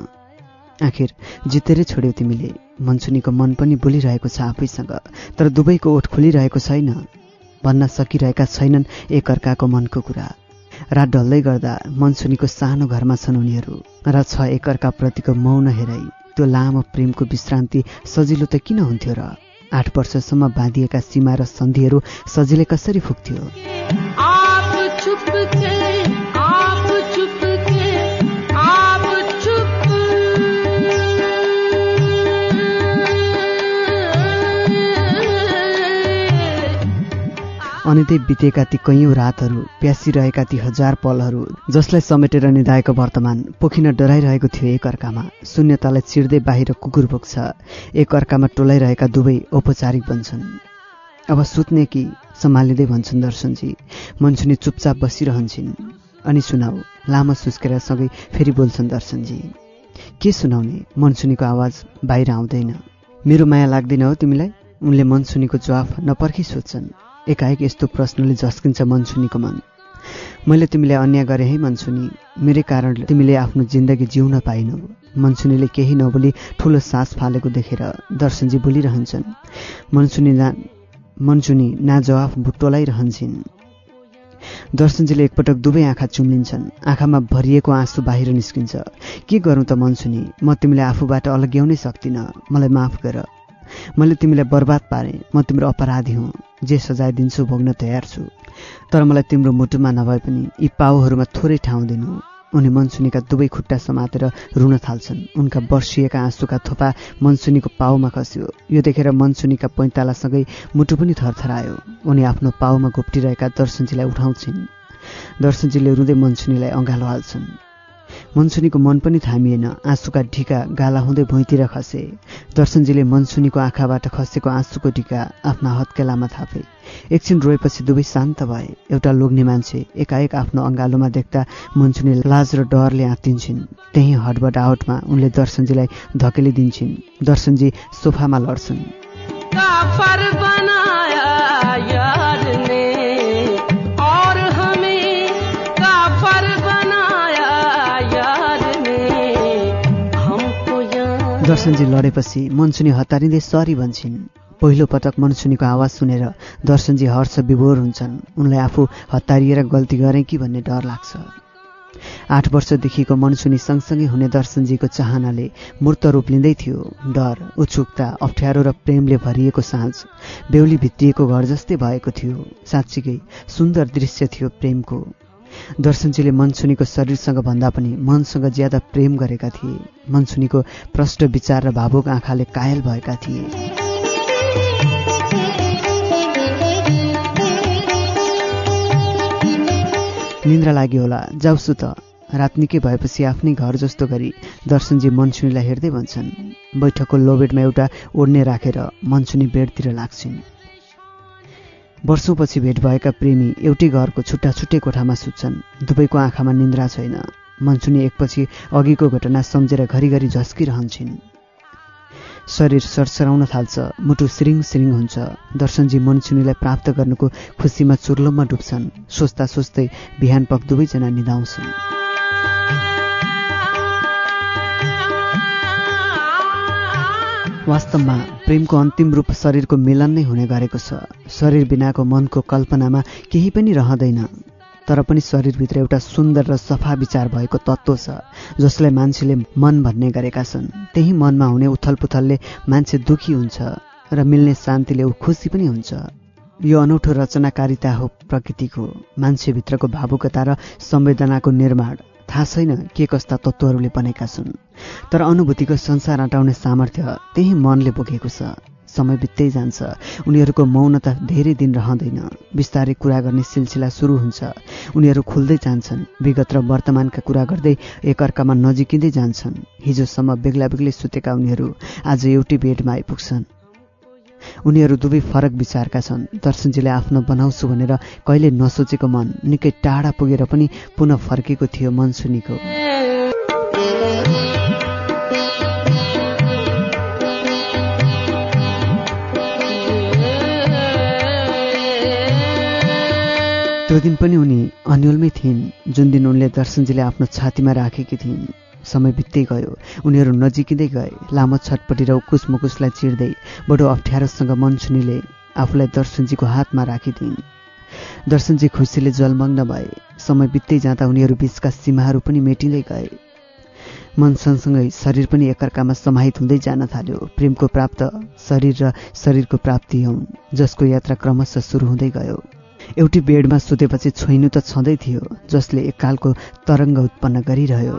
आखिर जितेरै छोड्यौ तिमीले। मनसुनीको मन पनि बोलिरहेको छ आफैसँग तर दुवैको ओठ खुलिरहेको छैन। भन्न सकिरहेका छैनन् एकअर्काको मनको कुरा। रात ढल्दै गर्दा मनसुनीको सानो घरमा छन् उनीहरू र छ एकअर्काप्रतिको मौन हेराइ। त्यो लामो प्रेमको विश्रान्ति सजिलो त किन हुन्थ्यो र? आठ वर्षसम्म बाँधिएका सीमा र सन्धिहरू सजिलै कसरी फुक्थ्यो? अनितै बितेका ती कैयौँ रातहरू प्यासिरहेका ती हजार पलहरू जसलाई समेटेर निधाएको वर्तमान पोखिन डराइरहेको थियो एकअर्कामा शून्यतालाई चिर्दै बाहिर कुकुर बोक्छ एकअर्कामा टोलाइरहेका दुवै औपचारिक बन्छन्। अब सुत्ने कि सम्हालिँदै भन्छन् दर्शनजी मनसुनी चुपचाप बसिरहन्छन्। अनि सुनाऊ लामो सुस्केर सँगै फेरि बोल्छन् दर्शनजी के सुनाउने? मनसुनीको आवाज बाहिर आउँदैन। मेरो माया लाग्दैन हो तिमीलाई? उनले मनसुनीको जवाफ नपर्खी सोध्छन्। एकाएक यस्तो प्रश्नले झस्किन्छ मनसुनीको मन। मैले तिमीलाई अन्याय गरेँ है मनसुनी। मेरै कारणले तिमीले आफ्नो जिन्दगी जिउन पाइनौ मनसुनीले केही नबोली ठुलो सास फालेको देखेर दर्शनजी बोलिरहन्छन् मनसुनी ना मनसुनी ना जवाफ भुट्टोलाइरहन्छन् दर्शनजीले एकपटक दुवै आँखा चुम्लिन्छन्। आँखामा भरिएको आँसु बाहिर निस्किन्छ। के गरौँ त मनसुनी? म तिमीलाई आफूबाट अलग्याउनै सक्दिनँ। मलाई माफ गर। मैले तिमीलाई बर्बाद पारेँ। म तिम्रो अपराधी हुँ। जे सजाय दिन्छु भोग्न तयार छु। तर मलाई तिम्रो मुटुमा नभए पनि यी पाउहरूमा थोरै ठाउँ दिनु। उनी मनसुनीका दुवै खुट्टा समातेर रुन थाल्छन्। उनका वर्षिएका आँसुका थोपा मनसुनीको पाउमा खस्यो। यो देखेर मनसुनीका पैँतालासँगै मुटु पनि थरथरायो। उनी आफ्नो पाउमा घोप्टिरहेका दर्शनजीलाई उठाउँछिन्। दर्शनजीले रुँदै मनसुनीलाई अँगालो हाल्छन्। मनसुनीको मन पनि थामिएन। आँसुका ढिका गाला हुँदै भुइँतिर खसे। दर्शनजीले मनसुनीको आँखाबाट खसेको आँसुको ढिका आफ्ना हत्केलामा थापे। एकछिन रोएपछि दुवै शान्त भए। एउटा लोग्ने मान्छे एकाएक आफ्नो अँगालोमा देख्दा मनसुनी लाज र डरले आँतिन्छन्। त्यही आवटमा उनले दर्शनजीलाई धकेलिदिन्छन्। दर्शनजी सोफामा लड्छन्। दर्शनजी लडेपछि मनसुनी हतारिँदै सरी भन्छन्। पहिलो पटक मनसुनीको आवाज सुनेर दर्शनजी हर्ष विभोर हुन्छन्। उनलाई आफू हतारिएर गल्ती गरेँ कि भन्ने डर लाग्छ। आठ वर्षदेखिको मनसुनी सँगसँगै हुने दर्शनजीको चाहनाले मूर्त रूप लिँदै थियो। डर उत्सुकता अप्ठ्यारो र प्रेमले भरिएको साँझ बेहुली भित्रिएको घर जस्तै भएको थियो। साँच्चीकै सुन्दर दृश्य थियो प्रेमको। दर्शनजीले मनसुनीको शरीरसँग भन्दा पनि मनसँग ज्यादा प्रेम गरेका थिए। मनसुनीको प्रष्ट विचार र भावुक आँखाले कायल भएका थिए। निन्द्रा लाग्यो होला। जाउसु त रात निकै भएपछि आफ्नै घर जस्तो गरी दर्शनजी मनसुनीलाई हेर्दै भन्छन् बैठकको लोबेडमा एउटा ओढ्ने राखेर मनसुनी बेडतिर लाग्छिन्। वर्षौँपछि भेट भएका प्रेमी एउटै घरको छुट्टा छुट्टै कोठामा सुत्छन्। दुवैको आँखामा निन्द्रा छैन। मनसुनी एकपछि अघिको घटना सम्झेर घरिघरि झस्किरहन्छन्। शरीर सरसराउन थाल्छ। मुटु सिरिङ सिरिङ हुन्छ। दर्शनजी मनसुनीलाई प्राप्त गर्नुको खुसीमा चुर्लोमा डुब्छन्। सोच्दा सोच्दै बिहान पख दुवैजना निधाउँछन्। वास्तवमा प्रेमको अन्तिम रूप शरीरको मिलन नै हुने गरेको छ। शरीर बिनाको मनको कल्पनामा केही पनि रहँदैन। तर पनि शरीरभित्र एउटा सुन्दर र सफा विचार भएको तत्त्व छ जसलाई मान्छेले मन भन्ने गरेका छन्। त्यही मनमा हुने उथलपुथलले मान्छे दुखी हुन्छ र मिल्ने शान्तिले ऊ खुसी पनि हुन्छ। यो अनौठो रचनाकारिता हो प्रकृतिको मान्छेभित्रको भावुकता र संवेदनाको निर्माण। थाहा छैन के कस्ता तत्त्वहरूले बनेका छन् तर अनुभूतिको संसार अटाउने सामर्थ्य त्यही मनले बोकेको छ। समय बित्दै जान्छ उनीहरूको मौनता धेरै दिन रहँदैन। बिस्तारै कुरा गर्ने सिलसिला सुरु हुन्छ। उनीहरू खुल्दै जान्छन्। विगत र वर्तमानका कुरा गर्दै एकअर्कामा नजिकिँदै जान्छन्। हिजोसम्म बेग्ला बेग्लै सुतेका उनीहरू आज एउटै बेडमा आइपुग्छन्। उनीहरू दुवै फरक विचारका छन्। दर्शनजीले आफ्नो बनाउँछु भनेर कहिले नसोचेको मन निकै टाढा पुगेर पनि पुनः फर्केको थियो मनसुनीको त्यो दिन पनि उनी अन्यलमै थिइन् जुन दिन उनले दर्शनजीले आफ्नो छातीमा राखेकी थिइन्। समय बित्दै गयो। उनीहरू नजिकिँदै गए। लामो छटपटी र उकुस मुकुसलाई चिर्दै बडो अप्ठ्यारोसँग मनसुनीले आफूलाई दर्शनजीको हातमा राखिदिन्। दर्शनजी खुसीले जलमग्न भए। समय बित्दै जाँदा उनीहरू बिचका सीमाहरू पनि मेटिँदै गए। मन सँगसँगै शरीर पनि एकअर्कामा समाहित हुँदै जान थाल्यो। प्रेमको प्राप्त शरीर र शरीरको प्राप्ति हुन् जसको यात्रा क्रमशः सुरु हुँदै गयो। एउटै बेडमा सुतेपछि छोइनु त छँदै थियो जसले एककालको तरङ्ग उत्पन्न गरिरह्यो।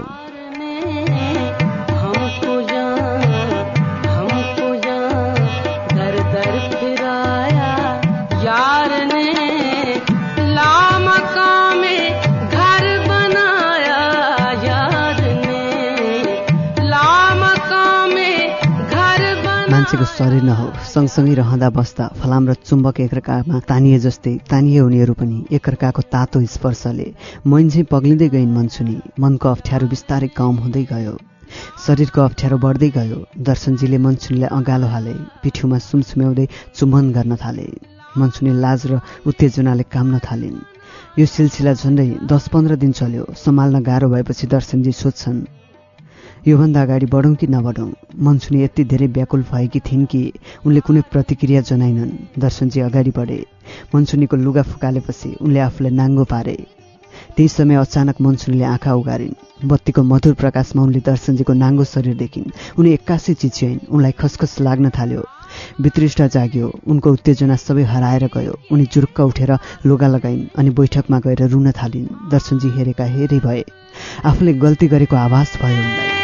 मान्छेको शरीर नहो सँगसँगै रहँदा बस्दा फलाम र चुम्बक एकअर्कामा तानिए जस्तै तानिए उनीहरू पनि एकअर्काको तातो स्पर्शले मैन्छै पग्लिँदै गइन् मनसुनी। मनको अप्ठ्यारो बिस्तारै कम हुँदै गयो। शरीरको अप्ठ्यारो बढ्दै गयो। दर्शनजीले मनसुनीलाई अँगालो हाले पिठ्युमा सुमसुम्याउँदै चुम्बन गर्न थाले। मनसुनी लाज र उत्तेजनाले काम्न थालिन्। यो सिलसिला झन्डै दस पन्ध्र दिन चल्यो। सम्हाल्न गाह्रो भएपछि दर्शनजी सोध्छन् योभन्दा अगाडि बढौँ कि नबढौँ मनसुनी यति धेरै व्याकुल भएकी थिइन् कि उनले कुनै प्रतिक्रिया जनाइनन् दर्शनजी अगाडि बढे। मनसुनीको लुगा फुकालेपछि उनले आफूलाई नाङ्गो पारे। त्यही समय अचानक मनसुनीले आँखा उगारिन्। बत्तीको मधुर प्रकाशमा उनले दर्शनजीको नाङ्गो शरीर देखिन्। उनी एक्कासी चिच्याइन्। उनलाई खसखस लाग्न थाल्यो। वितृष्ट जाग्यो। उनको उत्तेजना सबै हराएर गयो। उनी जुरुक्क उठेर लुगा लगाइन् अनि बैठकमा गएर रुन थालिन्। दर्शनजी हेरेका हेरे भए आफूले गल्ती गरेको आभास भयो उनलाई।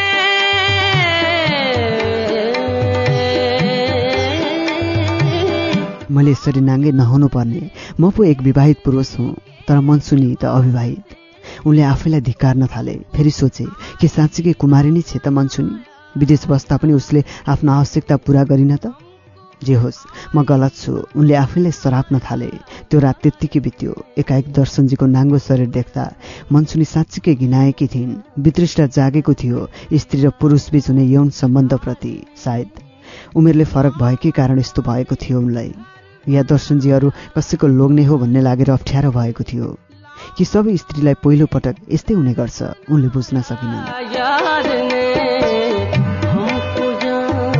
मैले यसरी नाङ्गे नहुनु पर्ने म पो एक विवाहित पुरुष हुँ तर मनसुनी त अविवाहित। उनले आफैलाई धिक्कार्न थाले फेरि सोचे के साँच्चीकै कुमारी नै छे त मनसुनी? विदेश बस्दा पनि उसले आफ्नो आवश्यकता पुरा गरिन त? जे होस् म गलत छु। उनले आफैलाई सराप्न थाले। त्यो रात त्यत्तिकै बित्यो। एकाएक दर्शनजीको नाङ्गो शरीर देख्दा मनसुनी साँच्चीकै घिनाएकी थिइन्। वितृष्ट जागेको थियो स्त्री र पुरुषबीच हुने यौन सम्बन्धप्रति सायद। उमेरले फरक भएकै कारण यस्तो भएको थियो उनलाई। या दर्शनजीहरू कसैको लोग्ने हो भन्ने लागेर अप्ठ्यारो भएको थियो कि सबै स्त्रीलाई पहिलो पटक यस्तै हुने गर्छ? उनले बुझ्न सकिनन्। यार ने हमको जान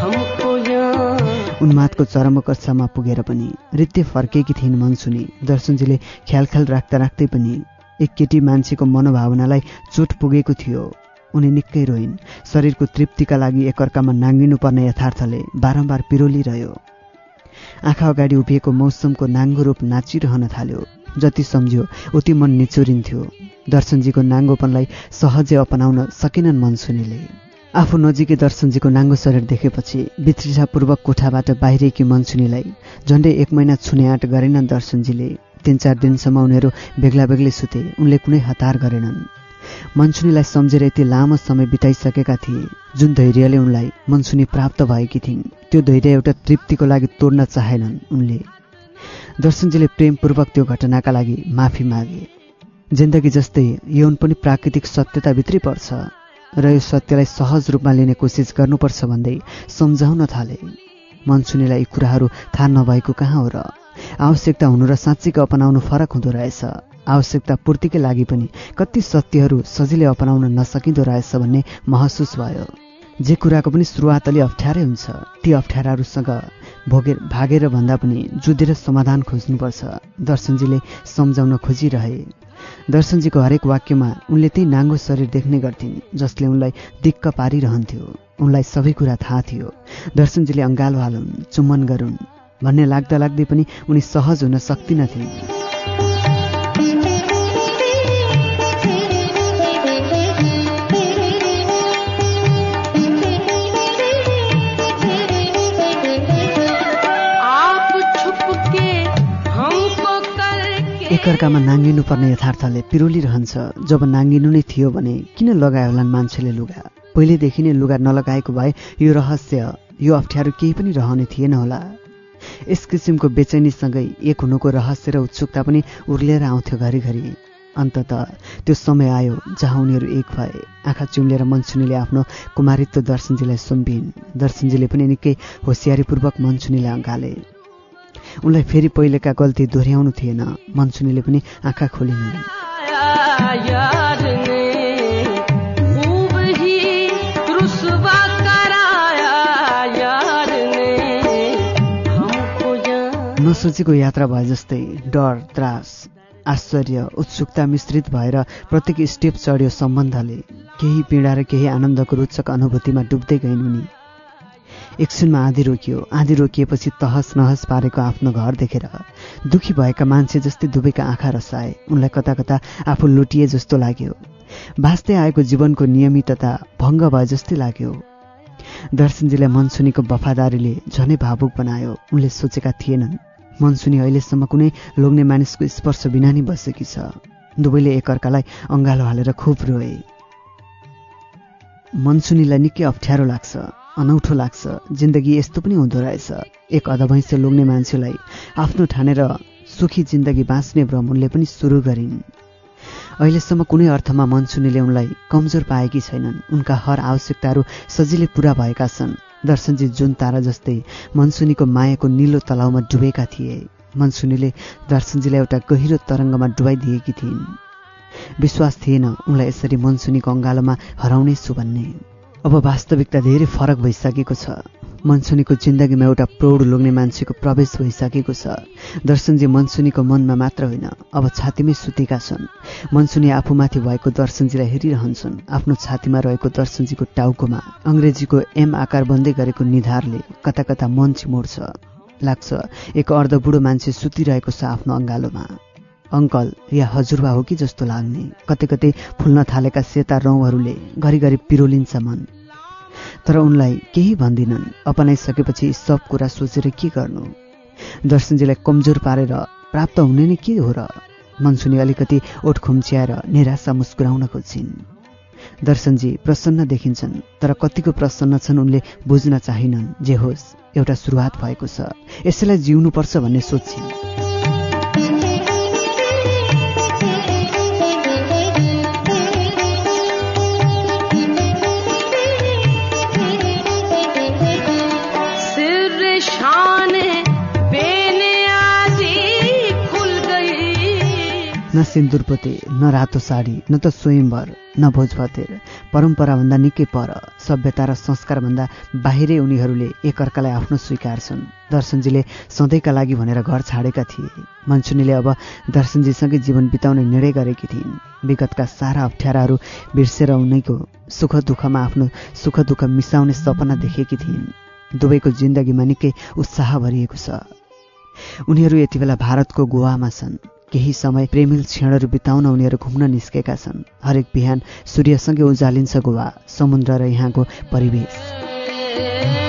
हमको जान उन्मादको चरम कक्षामा पुगेर पनि रित्य फर्केकी थिइन् मनसुनी। दर्शनजीले ख्याल ख्याल राख्दा राख्दै पनि एक केटी मान्छेको मनोभावनालाई चोट पुगेको थियो। उनी निकै रोइन्। शरीरको तृप्तिका लागि एकअर्कामा नाङ्गिनुपर्ने यथार्थले बारम्बार पिरोलिरह्यो। आँखा अगाडि उभिएको मौसमको नाङ्गो रूप नाचिरहन थाल्यो। जति सम्झ्यो उति मन निचोरिन्थ्यो। दर्शनजीको नाङ्गोपनलाई सहजै अपनाउन सकेनन् मनसुनीले। आफू नजिकै दर्शनजीको नाङ्गो शरीर देखेपछि वितृषापूर्वक कोठाबाट बाहिरेकी मनसुनीलाई झन्डै एक महिना छुने आँट गरेनन् दर्शनजीले। तिन चार दिनसम्म उनीहरू बेग्ला बेग्लै सुते उनले कुनै हतार गरेनन्। मनसुनीलाई सम्झेर यति लामो समय बिताइसकेका थिए जुन धैर्यले उनलाई मनसुनी प्राप्त भएकी थिइन्। त्यो धैर्य एउटा तृप्तिको लागि तोड्न चाहेनन् उनले। दर्शनजीले प्रेमपूर्वक त्यो घटनाका लागि माफी मागे। जिन्दगी जस्तै यौन पनि प्राकृतिक सत्यताभित्रै पर्छ र यो सत्यलाई सहज रूपमा लिने कोसिस गर्नुपर्छ भन्दै सम्झाउन थाले। मनसुनीलाई यी कुराहरू थाहा नभएको कहाँ हो र? आवश्यकता हुनु र साँच्चीको अपनाउनु फरक हुँदो रहेछ। आवश्यकता पूर्तिकै लागि पनि कति सत्यहरू सजिलै अपनाउन नसकिँदो रहेछ भन्ने महसुस भयो। जे कुराको पनि सुरुवात अलि अप्ठ्यारै हुन्छ ती अप्ठ्याराहरूसँग भोगेर भागेर भन्दा पनि जुधेर समाधान खोज्नुपर्छ। दर्शनजीले सम्झाउन खोजिरहे। दर्शनजीको हरेक वाक्यमा उनले त्यही नाङ्गो शरीर देख्ने गर्थिन् जसले उनलाई दिक्क पारिरहन्थ्यो। उनलाई सबै कुरा थाहा थियो। दर्शनजीले अङ्गालो हालुन् चुम्बन गरून्। भन्ने लाग्दा लाग्दै पनि उनी सहज हुन सक्दिनथिन् एकअर्कामा नाङ्गिनु पर्ने यथार्थले पिरोलिरहन्छ। जब नाङ्गिनु नै थियो भने किन लगायो होलान् मान्छेले लुगा? पहिलेदेखि नै लुगा नलगाएको भए यो रहस्य यो अप्ठ्यारो केही पनि रहने थिएन होला। यस किसिमको बेचैनीसँगै एक हुनुको रहस्य र उत्सुकता पनि उर्लिएर आउँथ्यो घरिघरि। अन्तत त्यो समय आयो जहाँ उनीहरू एक भए। आँखा चिम्लेर मन्सुनीले आफ्नो कुमारित्व दर्शनजीलाई सुम्पिन्। दर्शनजीले पनि निकै होसियारीपूर्वक मन्सुनीलाई अँगाले। उनलाई फेरि पहिलेका गल्ती दोहोऱ्याउनु थिएन। मन्सुनीले पनि आँखा खोलिन्। नसोचेको यात्रा भए जस्तै डर त्रास आश्चर्य उत्सुकता मिश्रित भएर प्रत्येक स्टेप चढ्यो सम्बन्धले। केही पीडा र केही आनन्दको रोचक अनुभूतिमा डुब्दै गइन् उनी। एकछिनमा आँधी रोकियो। आँधी रोकिएपछि तहस नहस पारेको आफ्नो घर देखेर दुखी भएका मान्छे जस्तै दुवैका आँखा रसाए। उनलाई कता कता आफू लुटिए जस्तो लाग्यो। बाँच्दै आएको जीवनको नियमितता भङ्ग भए जस्तै लाग्यो। दर्शनजीलाई मनसुनीको वफादारीले झनै भावुक बनायो। उनले सोचेका थिएनन् मनसुनी अहिलेसम्म कुनै लोग्ने मानिसको स्पर्श बिना नै बसेकी छ। दुवैले एकअर्कालाई अँगालो हालेर खुब रोए। मनसुनीलाई निकै अप्ठ्यारो लाग्छ। अनौठो लाग्छ। जिन्दगी यस्तो पनि हुँदो रहेछ। एक अधभैँसे लोग्ने मान्छेलाई आफ्नो ठानेर सुखी जिन्दगी बाँच्ने भ्रम उनले पनि सुरु गरिन्। अहिलेसम्म कुनै अर्थमा मनसुनीले उनलाई कमजोर पाएकी छैनन्। उनका हर आवश्यकताहरू सजिलै पुरा भएका छन्। दर्शनजी जुन तारा जस्तै मनसुनीको मायाको निलो तलाउमा डुबेका थिए मनसुनीले दर्शनजीलाई एउटा गहिरो तरङ्गमा डुबाइदिएकी थिइन्। विश्वास थिएन उनलाई यसरी मनसुनीको अङ्गालोमा हराउनै छु भन्ने अब वास्तविकता धेरै फरक भइसकेको छ। मनसुनीको जिन्दगीमा एउटा प्रौढ लोग्ने मान्छेको प्रवेश भइसकेको छ। दर्शनजी मनसुनीको मनमा मात्र होइन अब छातीमै सुतेका छन्। मनसुनी आफूमाथि भएको दर्शनजीलाई हेरिरहन्छन् आफ्नो छातीमा रहेको दर्शनजीको टाउकोमा। अङ्ग्रेजीको एम आकार बन्दै गरेको निधारले कता कता मन चिमोड्छ। लाग्छ एक अर्धबुढो मान्छे सुतिरहेको छ आफ्नो अङ्गालोमा अङ्कल या हजुरबा हो कि जस्तो लाग्ने। कतै कतै फुल्न थालेका सेता रौँहरूले घरिघरि पिरोलिन्छ मन। तर उनलाई केही भन्दिनन्। अपनाइसकेपछि सब कुरा सोचेर के गर्नु? दर्शनजीलाई कमजोर पारेर प्राप्त हुने नै के हो र? मनसुनी अलिकति ओठ खुम्च्याएर निराशा मुस्कुराउन खोज्छिन्। दर्शनजी प्रसन्न देखिन्छन् तर कतिको प्रसन्न छन् उनले बुझ्न चाहिनन्। जे होस् एउटा सुरुवात भएको छ। यसैलाई जिउनुपर्छ भन्ने सोच्छिन्। सिन्दुरपोते न रातो साडी न त स्वयंवर न भोजभतेर परम्पराभन्दा निकै पर सभ्यता र संस्कारभन्दा बाहिरै उनीहरूले एकअर्कालाई आफ्नो स्वीकार्छन् दर्शनजीले सधैँका लागि भनेर घर छाडेका थिए। मन्सुनीले अब दर्शनजीसँगै जीवन बिताउने निर्णय गरेकी थिइन्। विगतका सारा अप्ठ्याराहरू बिर्सेर उनैको सुख दुःखमा आफ्नो सुख दुःख मिसाउने सपना देखेकी थिइन्। दुवैको जिन्दगीमा निकै उत्साह भरिएको छ। उनीहरू यति बेला भारतको गोवामा छन्। केही समय प्रेमिल क्षणहरू बिताउन उनीहरू घुम्न निस्केका छन्। हरेक बिहान सूर्यसँगै उजालिन्छ गोवा समुद्र र यहाँको परिवेश।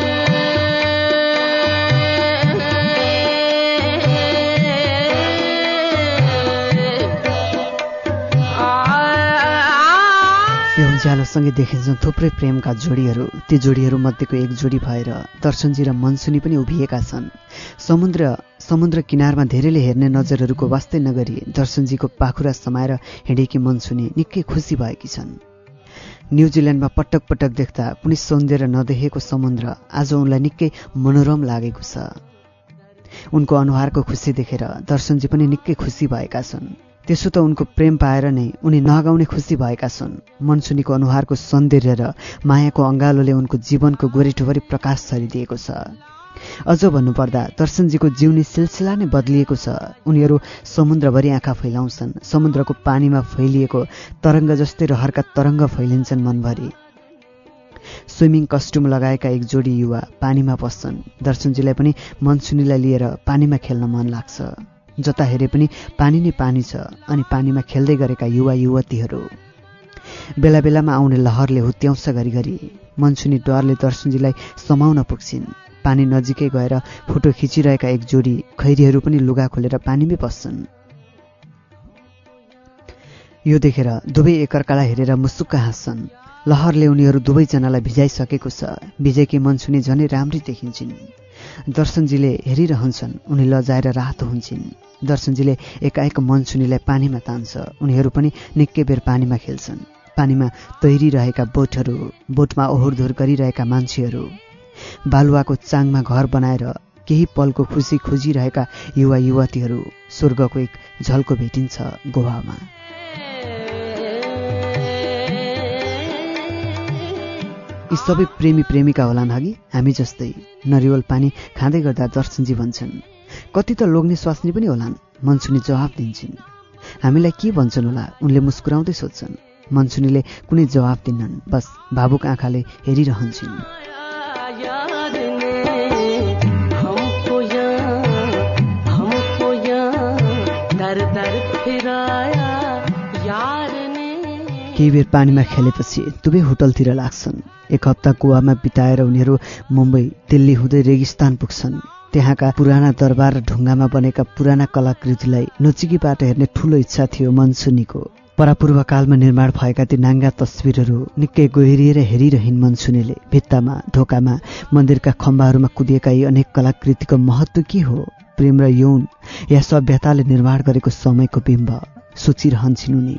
उज्यालोसँगै देखिन्छन् थुप्रै प्रेमका जोडीहरू। ती जोडीहरू मध्येको एक जोडी भएर दर्शनजी र मनसुनी पनि उभिएका छन्। समुद्र समुद्र किनारमा धेरैले हेर्ने नजरहरूको वास्तै नगरी दर्शनजीको पाखुरा समाएर हिँडेकी मनसुनी निकै खुसी भएकी छन्। न्युजिल्यान्डमा पटक पटक देख्दा कुनै सौन्दर्य नदेखेको समुद्र आज उनलाई निकै मनोरम लागेको छ। उनको अनुहारको खुसी देखेर दर्शनजी पनि निकै खुसी भएका छन्। त्यसो त उनको प्रेम पाएर नै उनी नगाउने खुसी भएका छन्। मनसुनीको अनुहारको सौन्दर्य र मायाको अङ्गालोले उनको जीवनको गोरेटोभरि प्रकाश छरिदिएको छ। अझ भन्नुपर्दा दर्शनजीको जिउने सिलसिला नै बदलिएको छ। उनीहरू समुद्रभरि आँखा फैलाउँछन् समुद्रको पानीमा फैलिएको तरङ्ग जस्तै रहरका तरङ्ग फैलिन्छन् मनभरि। स्विमिङ कस्ट्युम लगाएका एक जोडी युवा पानीमा पस्छन्। दर्शनजीलाई पनि मनसुनीलाई लिएर पानीमा खेल्न मन लाग्छ। जता हेरे पनि पानी नै पानी छ अनि पानीमा खेल्दै गरेका युवा युवतीहरू। बेला बेलामा आउने लहरले हुत्याउँछ घरिघरि। मनसुनी डरले दर्शनजीलाई समाउन पुग्छिन्। पानी नजिकै गएर फोटो खिचिरहेका एक जोडी खैरीहरू पनि लुगा खोलेर पानीमै पस्छन् यो देखेर दुवै एकअर्कालाई हेरेर मुसुक्क हाँस्छन्। लहरले उनीहरू दुवैजनालाई भिजाइसकेको छ। भिजेकी मनसुनी झनै राम्री देखिन्छन्। दर्शनजीले हेरिरहन्छन् उनी लजाएर रातो हुन्छन्। दर्शनजीले एकाएक मनसुनीलाई पानीमा तान्छ उनीहरू पनि निकै बेर पानीमा खेल्छन्। पानीमा तैरिरहेका बोटहरू बोटमा ओहोरदोहोर गरिरहेका मान्छेहरू। बालुवाको चाङमा घर बनाएर केही पलको खुसी खोजिरहेका युवा युवतीहरू स्वर्गको एक झल्को भेटिन्छ गोवामा यी सबै प्रेमी प्रेमिका होलान् हगि हामी जस्तै नरिवल पानी खाँदै गर्दा दर्शनजी भन्छन् कति त लोग्ने स्वास्नी पनि होलान् मनसुनी जवाब दिन्छन्। हामीलाई के भन्छन् होला उनले मुस्कुराउँदै सोध्छन्। मनसुनीले कुनै जवाब दिन्नन् बस भावुक आँखाले हेरिरहन्छन्। केही बेर पानीमा खेलेपछि दुवै होटलतिर लाग्छन्। एक हप्ता गोवामा बिताएर उनीहरू मुम्बई दिल्ली हुँदै रेगिस्तान पुग्छन्। त्यहाँका पुराना दरबार ढुङ्गामा बनेका पुराना कलाकृतिलाई नजिकीबाट हेर्ने ठूलो इच्छा थियो मनसुनीको। परापूर्व कालमा निर्माण भएका ती नाङ्गा तस्विरहरू निकै गहिरिएर हेरिरहन् मनसुनीले। भित्तामा ढोकामा मन्दिरका खम्बाहरूमा कुदिएका यी अनेक कलाकृतिको महत्त्व के हो? प्रेम र यौन या सभ्यताले निर्माण गरेको समयको बिम्ब? सोचिरहन्छन् उनी।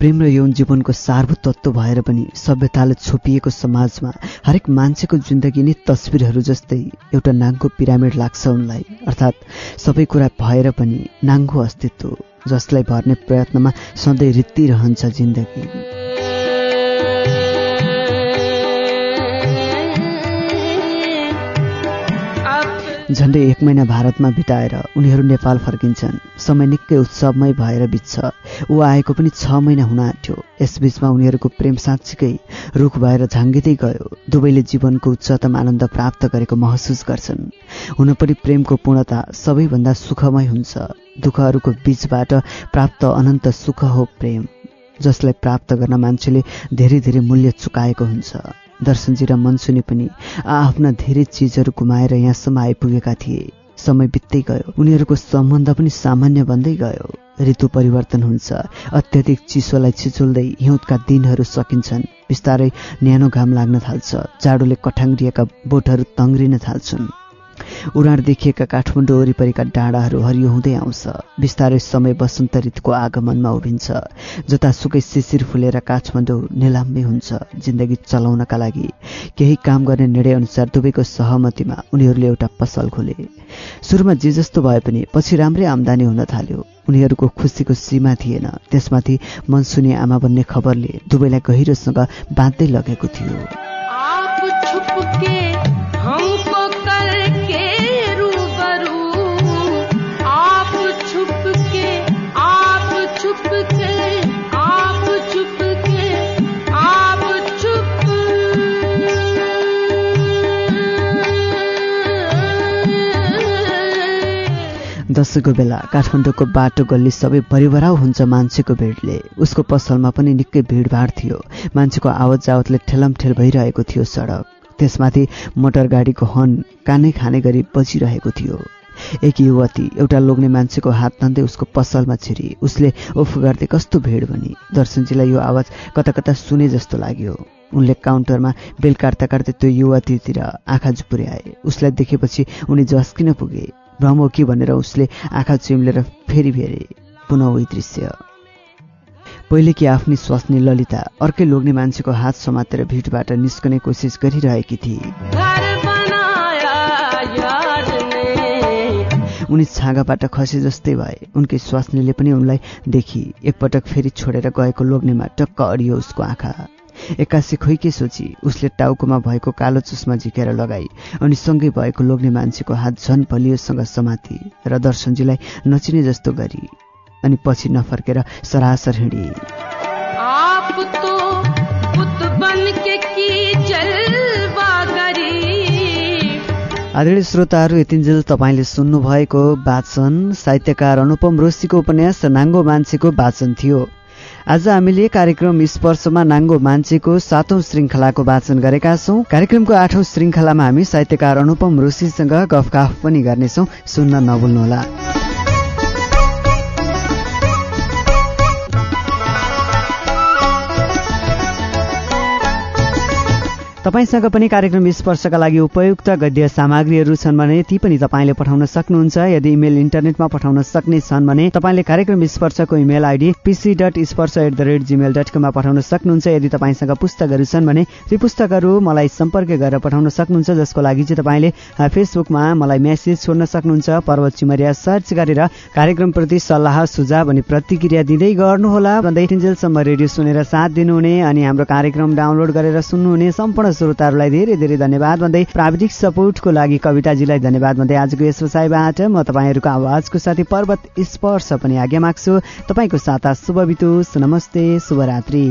प्रेम र यौन जीवनको सारभूत तत्त्व भएर पनि सभ्यताले छोपिएको समाजमा हरेक मान्छेको जिन्दगी नै तस्विरहरू जस्तै एउटा नाङ्गो पिरामिड लाग्छ उनलाई। अर्थात् सबै कुरा भएर पनि नाङ्गो अस्तित्व जसलाई भर्ने प्रयत्नमा सधैँ रित्तिरहन्छ जिन्दगी। झन्डै एक महिना भारतमा बिताएर उनीहरू नेपाल फर्किन्छन्। समय निकै उत्सवमय भएर बित्छ। ऊ आएको पनि छ महिना हुन आँट्यो यसबीचमा उनीहरूको प्रेम साँच्चीकै रुख भएर झाङ्गिँदै गयो। दुवैले जीवनको उच्चतम आनन्द प्राप्त गरेको महसुस गर्छन्। हुन पनि प्रेमको पूर्णता सबैभन्दा सुखमय हुन्छ। दुःखहरूको बीचबाट प्राप्त अनन्त सुख हो प्रेम जसलाई प्राप्त गर्न मान्छेले धेरै धेरै मूल्य चुकाएको हुन्छ। दर्शनजी र मनसुनी पनि आफ्ना धेरै चिजहरू गुमाएर यहाँसम्म आइपुगेका थिए। समय बित्दै गयो। उनीहरूको सम्बन्ध पनि सामान्य बन्दै गयो। ऋतु परिवर्तन हुन्छ। अत्याधिक चिसोलाई छिचोल्दै हिउँदका दिनहरू सकिन्छन्। बिस्तारै न्यानो घाम लाग्न थाल्छ। जाडोले कठाङ्ग्रिएका बोटहरू तङ्ग्रिन थाल्छन्। उडाँड देखिएका काठमाडौँ वरिपरिका डाँडाहरू हरियो हुँदै आउँछ। बिस्तारै समय वसन्त ऋतुको आगमनमा उभिन्छ। जतासुकै शिशिर फुलेर काठमाडौँ निलाम्बी हुन्छ जिन्दगी चलाउनका लागि। केही काम गर्ने निर्णय अनुसार दुवैको सहमतिमा उनीहरूले एउटा पसल खोले। सुरुमा जे जस्तो भए पनि पछि राम्रै आम्दानी हुन थाल्यो। उनीहरूको खुसीको सीमा थिएन। त्यसमाथि मनसुनी आमा बन्ने खबरले दुवैलाई गहिरोसँग बाँध्दै लगेको थियो। दसैँको बेला काठमाडौँको बाटो गल्ली सबै भरिभराउ हुन्छ मान्छेको भिडले। उसको पसलमा पनि निकै भिडभाड थियो। मान्छेको आवत जावतले ठेलमठेल भइरहेको थियो सडक। त्यसमाथि मोटर गाडीको हर्न कानै खाने गरी बजिरहेको थियो। एक युवती एउटा लोग्ने मान्छेको हात तान्दै उसको पसलमा छिरी। उसले उफ गर्दै कस्तो भिड भनी? दर्शनजीलाई यो आवाज कता कता सुने जस्तो लाग्यो। उनले काउन्टरमा बेल काट्दा काट्दै त्यो युवतीतिर आँखा झुपुर्याए उसलाई देखेपछि उनी झस्किन पुगे। भ्रम हो कि भनेर उसले आँखा चिम्लेर फेरि फेरे पुनः उही दृश्य। पहिले कि आफ्नी स्वास्नी ललिता अर्कै लोग्ने मान्छेको हात समातेर भिडबाट निस्कने कोसिस गरिरहेकी थिए उनी छाँगाबाट खसे जस्तै भए। उनकी स्वास्नीले पनि उनलाई देखि एकपटक फेरि छोडेर गएको लोग्नेमा टक्क अडियो उसको आँखा। एक्कासी खोइके सोची उसले टाउकोमा भएको कालो चुस्मा झिकेर लगाई अनि सँगै भएको लोग्ने मान्छेको हात झन भलियोसँग समाति र दर्शनजीलाई नचिने जस्तो गरी अनि पछि नफर्केर सरासर हिँडी। आदरणीय श्रोताहरू यतिन्जेल तपाईँले सुन्नुभएको वाचन साहित्यकार अनुपम रोशीको उपन्यास नाङ्गो मान्छेको वाचन थियो। आज हामीले कार्यक्रम स्पर्शमा नाङ्गो मान्छेको सातौं श्रृङ्खलाको वाचन गरेका छौं। कार्यक्रमको आठौं श्रृङ्खलामा हामी साहित्यकार अनुपम रोशीसँग गफकाफ पनि गर्नेछौं। सुन्न नभुल्नुहोला। तपाईँसँग पनि कार्यक्रम स्पर्शका लागि उपयुक्त गद्य सामग्रीहरू छन् भने ती पनि तपाईँले पठाउन सक्नुहुन्छ। यदि इमेल इन्टरनेटमा पठाउन सक्ने छन् भने तपाईँले कार्यक्रम स्पर्शको email ID pc dot Sparsha at the rate Gmail dot कममा पठाउन सक्नुहुन्छ। यदि तपाईँसँग पुस्तकहरू छन् भने ती पुस्तकहरू मलाई सम्पर्क गरेर पठाउन सक्नुहुन्छ जसको लागि चाहिँ तपाईँले फेसबुकमा मलाई मेसेज छोड्न सक्नुहुन्छ। पर्वत चिमरिया सर्च गरेर कार्यक्रमप्रति सल्लाह सुझाव अनि प्रतिक्रिया दिँदै गर्नुहोला। भन्दै तिनजेलसम्म रेडियो सुनेर साथ दिनुहुने अनि हाम्रो कार्यक्रम डाउनलोड गरेर सुन्नुहुने। सम्पूर्ण श्रोताहरूलाई धेरै धेरै धन्यवाद। भन्दै प्राविधिक सपोर्टको लागि कविताजीलाई धन्यवाद भन्दै आजको यस वसाईबाट म तपाईँहरूको आवाजको साथी पर्वत स्पर्श पनि आज्ञा माग्छु। तपाईँको साता शुभ बितोस्। नमस्ते शुभरात्री।